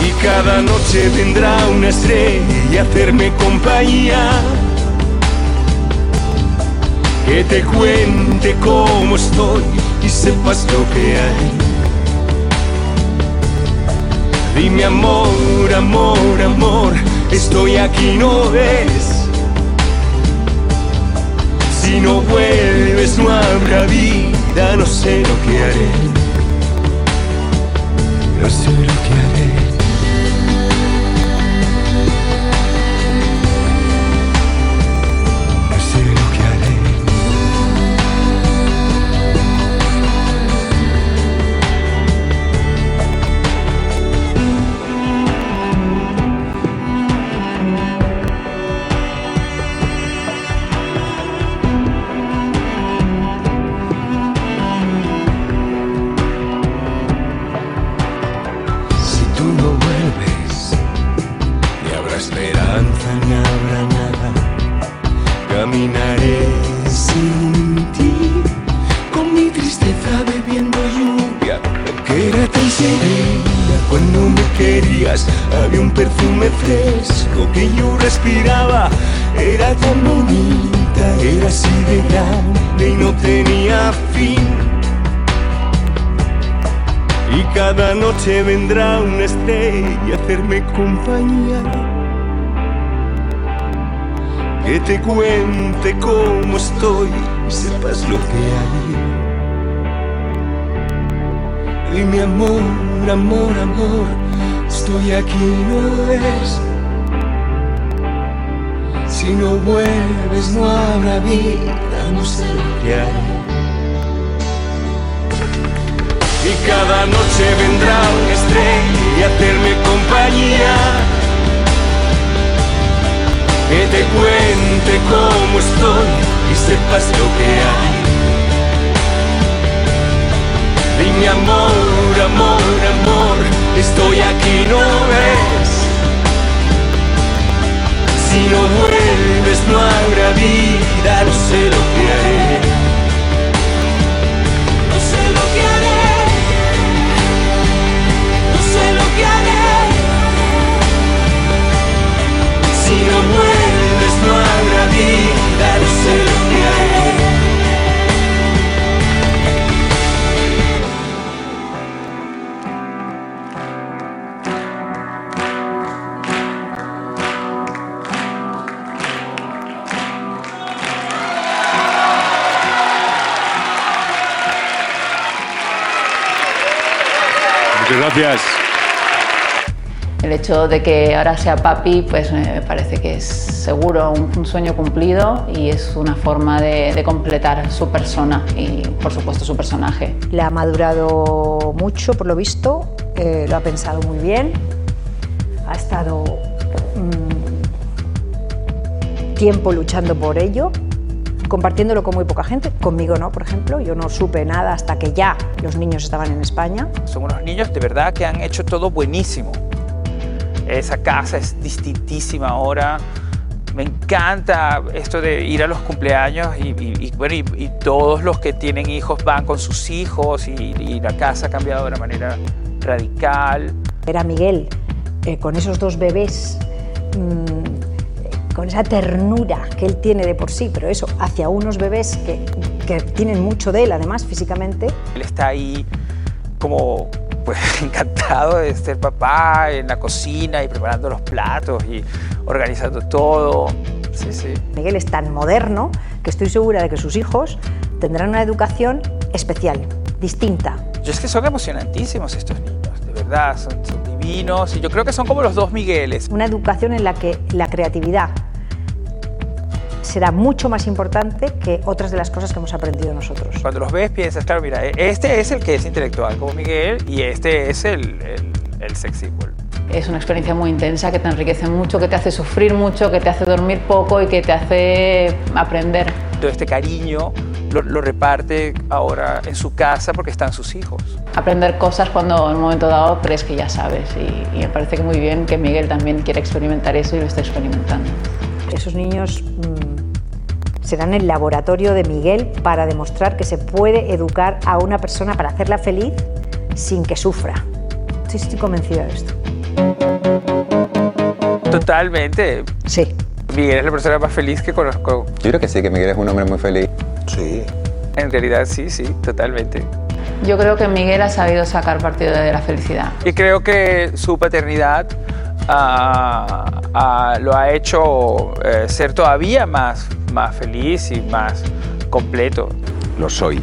Y cada noche vendrá una estrella a hacerme compañía. Que te cuente cómo estoy y sepas lo que hay. Dime amor, amor, amor, estoy aquí, no ves. No vuelves no habrá vida, no sé lo que haré. No sé lo que haré. Era tan bonita, era así de grande y no tenía fin. Y cada noche vendrá una estrella a hacerme compañía. Que te cuente cómo estoy y sepas lo que hay. Dime amor, amor, amor, estoy aquí, no ves. Si no vuelves no habrá vida, no sé lo. Y cada noche vendrá una estrella a hacerme compañía. Que te cuente cómo estoy y sepas lo que hay. Dime amor, amor, amor, estoy aquí, no ves. Si no vuelves no habrá vida, no sé lo que haré. Gracias. El hecho de que ahora sea papi, pues me parece que es seguro un, un sueño cumplido y es una forma de, de completar su persona y, por supuesto, su personaje. Le ha madurado mucho, por lo visto, eh, lo ha pensado muy bien, ha estado mm, tiempo luchando por ello, compartiéndolo con muy poca gente, conmigo no, por ejemplo, yo no supe nada hasta que ya los niños estaban en España. Son unos niños de verdad que han hecho todo buenísimo. Esa casa es distintísima ahora. Me encanta esto de ir a los cumpleaños y, y- y, bueno, y, y todos los que tienen hijos van con sus hijos y, la casa ha cambiado de una manera radical. Era Miguel eh, con esos dos bebés, mm, con esa ternura que él tiene de por sí, pero eso, hacia unos bebés que, que tienen mucho de él, además, físicamente. Él está ahí como pues [laughs] encantado de ser papá en la cocina y preparando los platos y organizando todo. Sí, sí. Miguel es tan moderno que estoy segura de que sus hijos tendrán una educación especial, distinta. Yo es que son emocionantísimos estos niños, de verdad, son, son divinos y yo creo que son como los dos Migueles. Una educación en la que la creatividad será mucho más importante que otras de las cosas que hemos aprendido nosotros. Cuando los ves piensas, claro, mira, este es el que es intelectual como Miguel y este es el, el, el sex symbol. Es una experiencia muy intensa que te enriquece mucho, que te hace sufrir mucho, que te hace dormir poco y que te hace aprender. Todo este cariño lo, lo reparte ahora en su casa porque están sus hijos. Aprender cosas cuando en un momento dado crees que ya sabes. Y, y me parece que muy bien que Miguel también quiere experimentar eso y lo está experimentando. Esos niños mm, serán el laboratorio de Miguel para demostrar que se puede educar a una persona para hacerla feliz sin que sufra. Sí, estoy convencida de esto. Totalmente. Sí. Miguel es la persona más feliz que conozco. Yo creo que sí, que Miguel es un hombre muy feliz. Sí. En realidad sí, sí, totalmente. Yo creo que Miguel ha sabido sacar partido de la felicidad. Y creo que su paternidad ah, ah, lo ha hecho eh, ser todavía más, más feliz y más completo. Lo soy.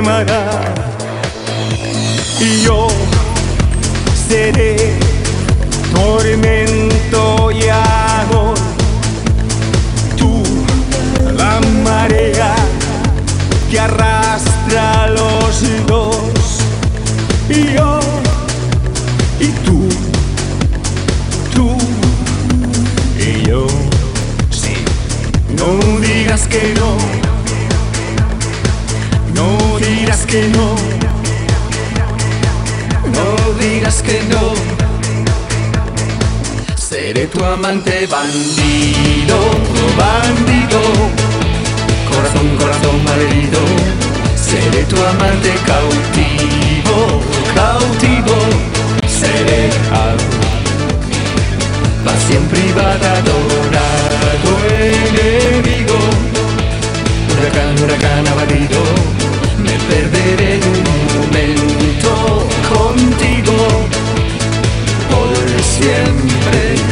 Quemará y yo seré tormento y amor. Tú, la marea que arrastra los dos. Y yo, y tú, tú, y yo. Sí, no digas que. No que no. No digas que no. Seré tu amante bandido, bandido, corazón, corazón malherido. Seré tu amante cautivo, cautivo. Seré para siempre privada, adorado enemigo. Huracán, huracán abatido, contigo por siempre.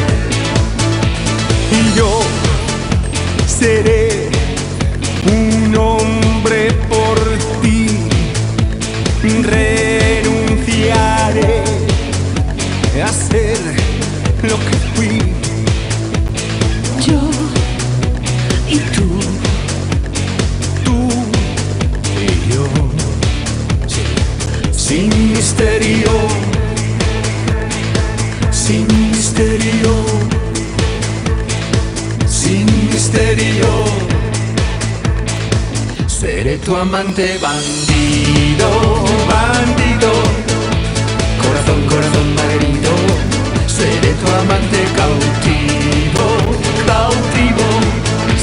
tu amante bandido, bandido. Corazón, corazón marido. seré tu amante cautivo, cautivo,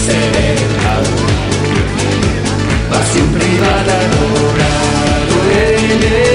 seré cautivo. Pasión privada adorado, eh, eh.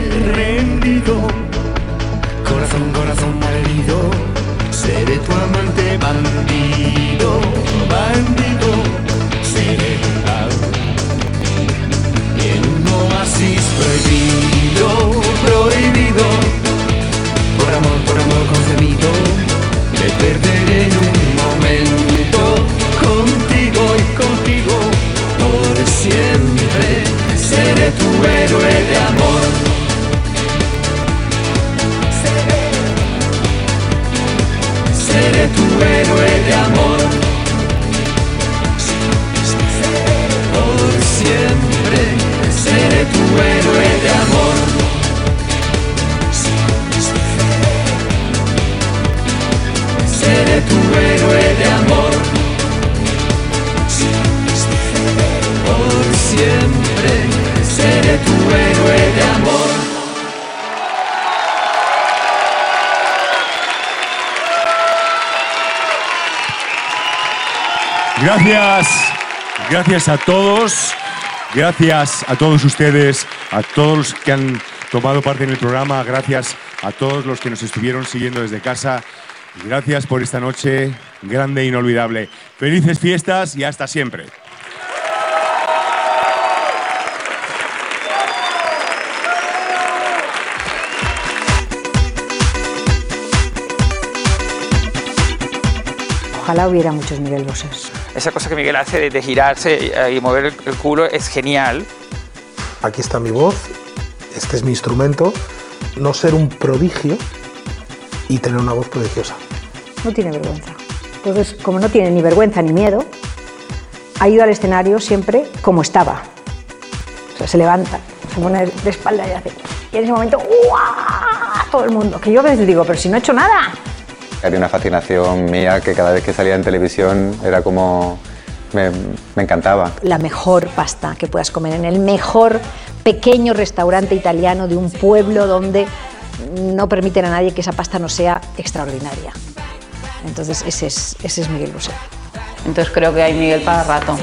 Seré tu Gracias, gracias a todos, gracias a todos ustedes, a todos los que han tomado parte en el programa, gracias a todos los que nos estuvieron siguiendo desde casa. Gracias por esta noche grande e inolvidable. Felices fiestas y hasta siempre. Ojalá hubiera muchos Miguel Bosés. Esa cosa que Miguel hace de, de girarse y, y mover el, el culo es genial. Aquí está mi voz, este es mi instrumento, no ser un prodigio y tener una voz prodigiosa. No tiene vergüenza. Entonces, como no tiene ni vergüenza ni miedo, ha ido al escenario siempre como estaba. O sea, se levanta, se pone de espalda y hace. Y en ese momento, ¡guau! Todo el mundo. Que yo a veces digo, pero si no he hecho nada. Había una fascinación mía que cada vez que salía en televisión era como... Me, me encantaba. La mejor pasta que puedas comer en el mejor pequeño restaurante italiano de un pueblo donde no permiten a nadie que esa pasta no sea extraordinaria. Entonces, ese es, ese es Miguel Bosé. Entonces creo que hay Miguel para rato.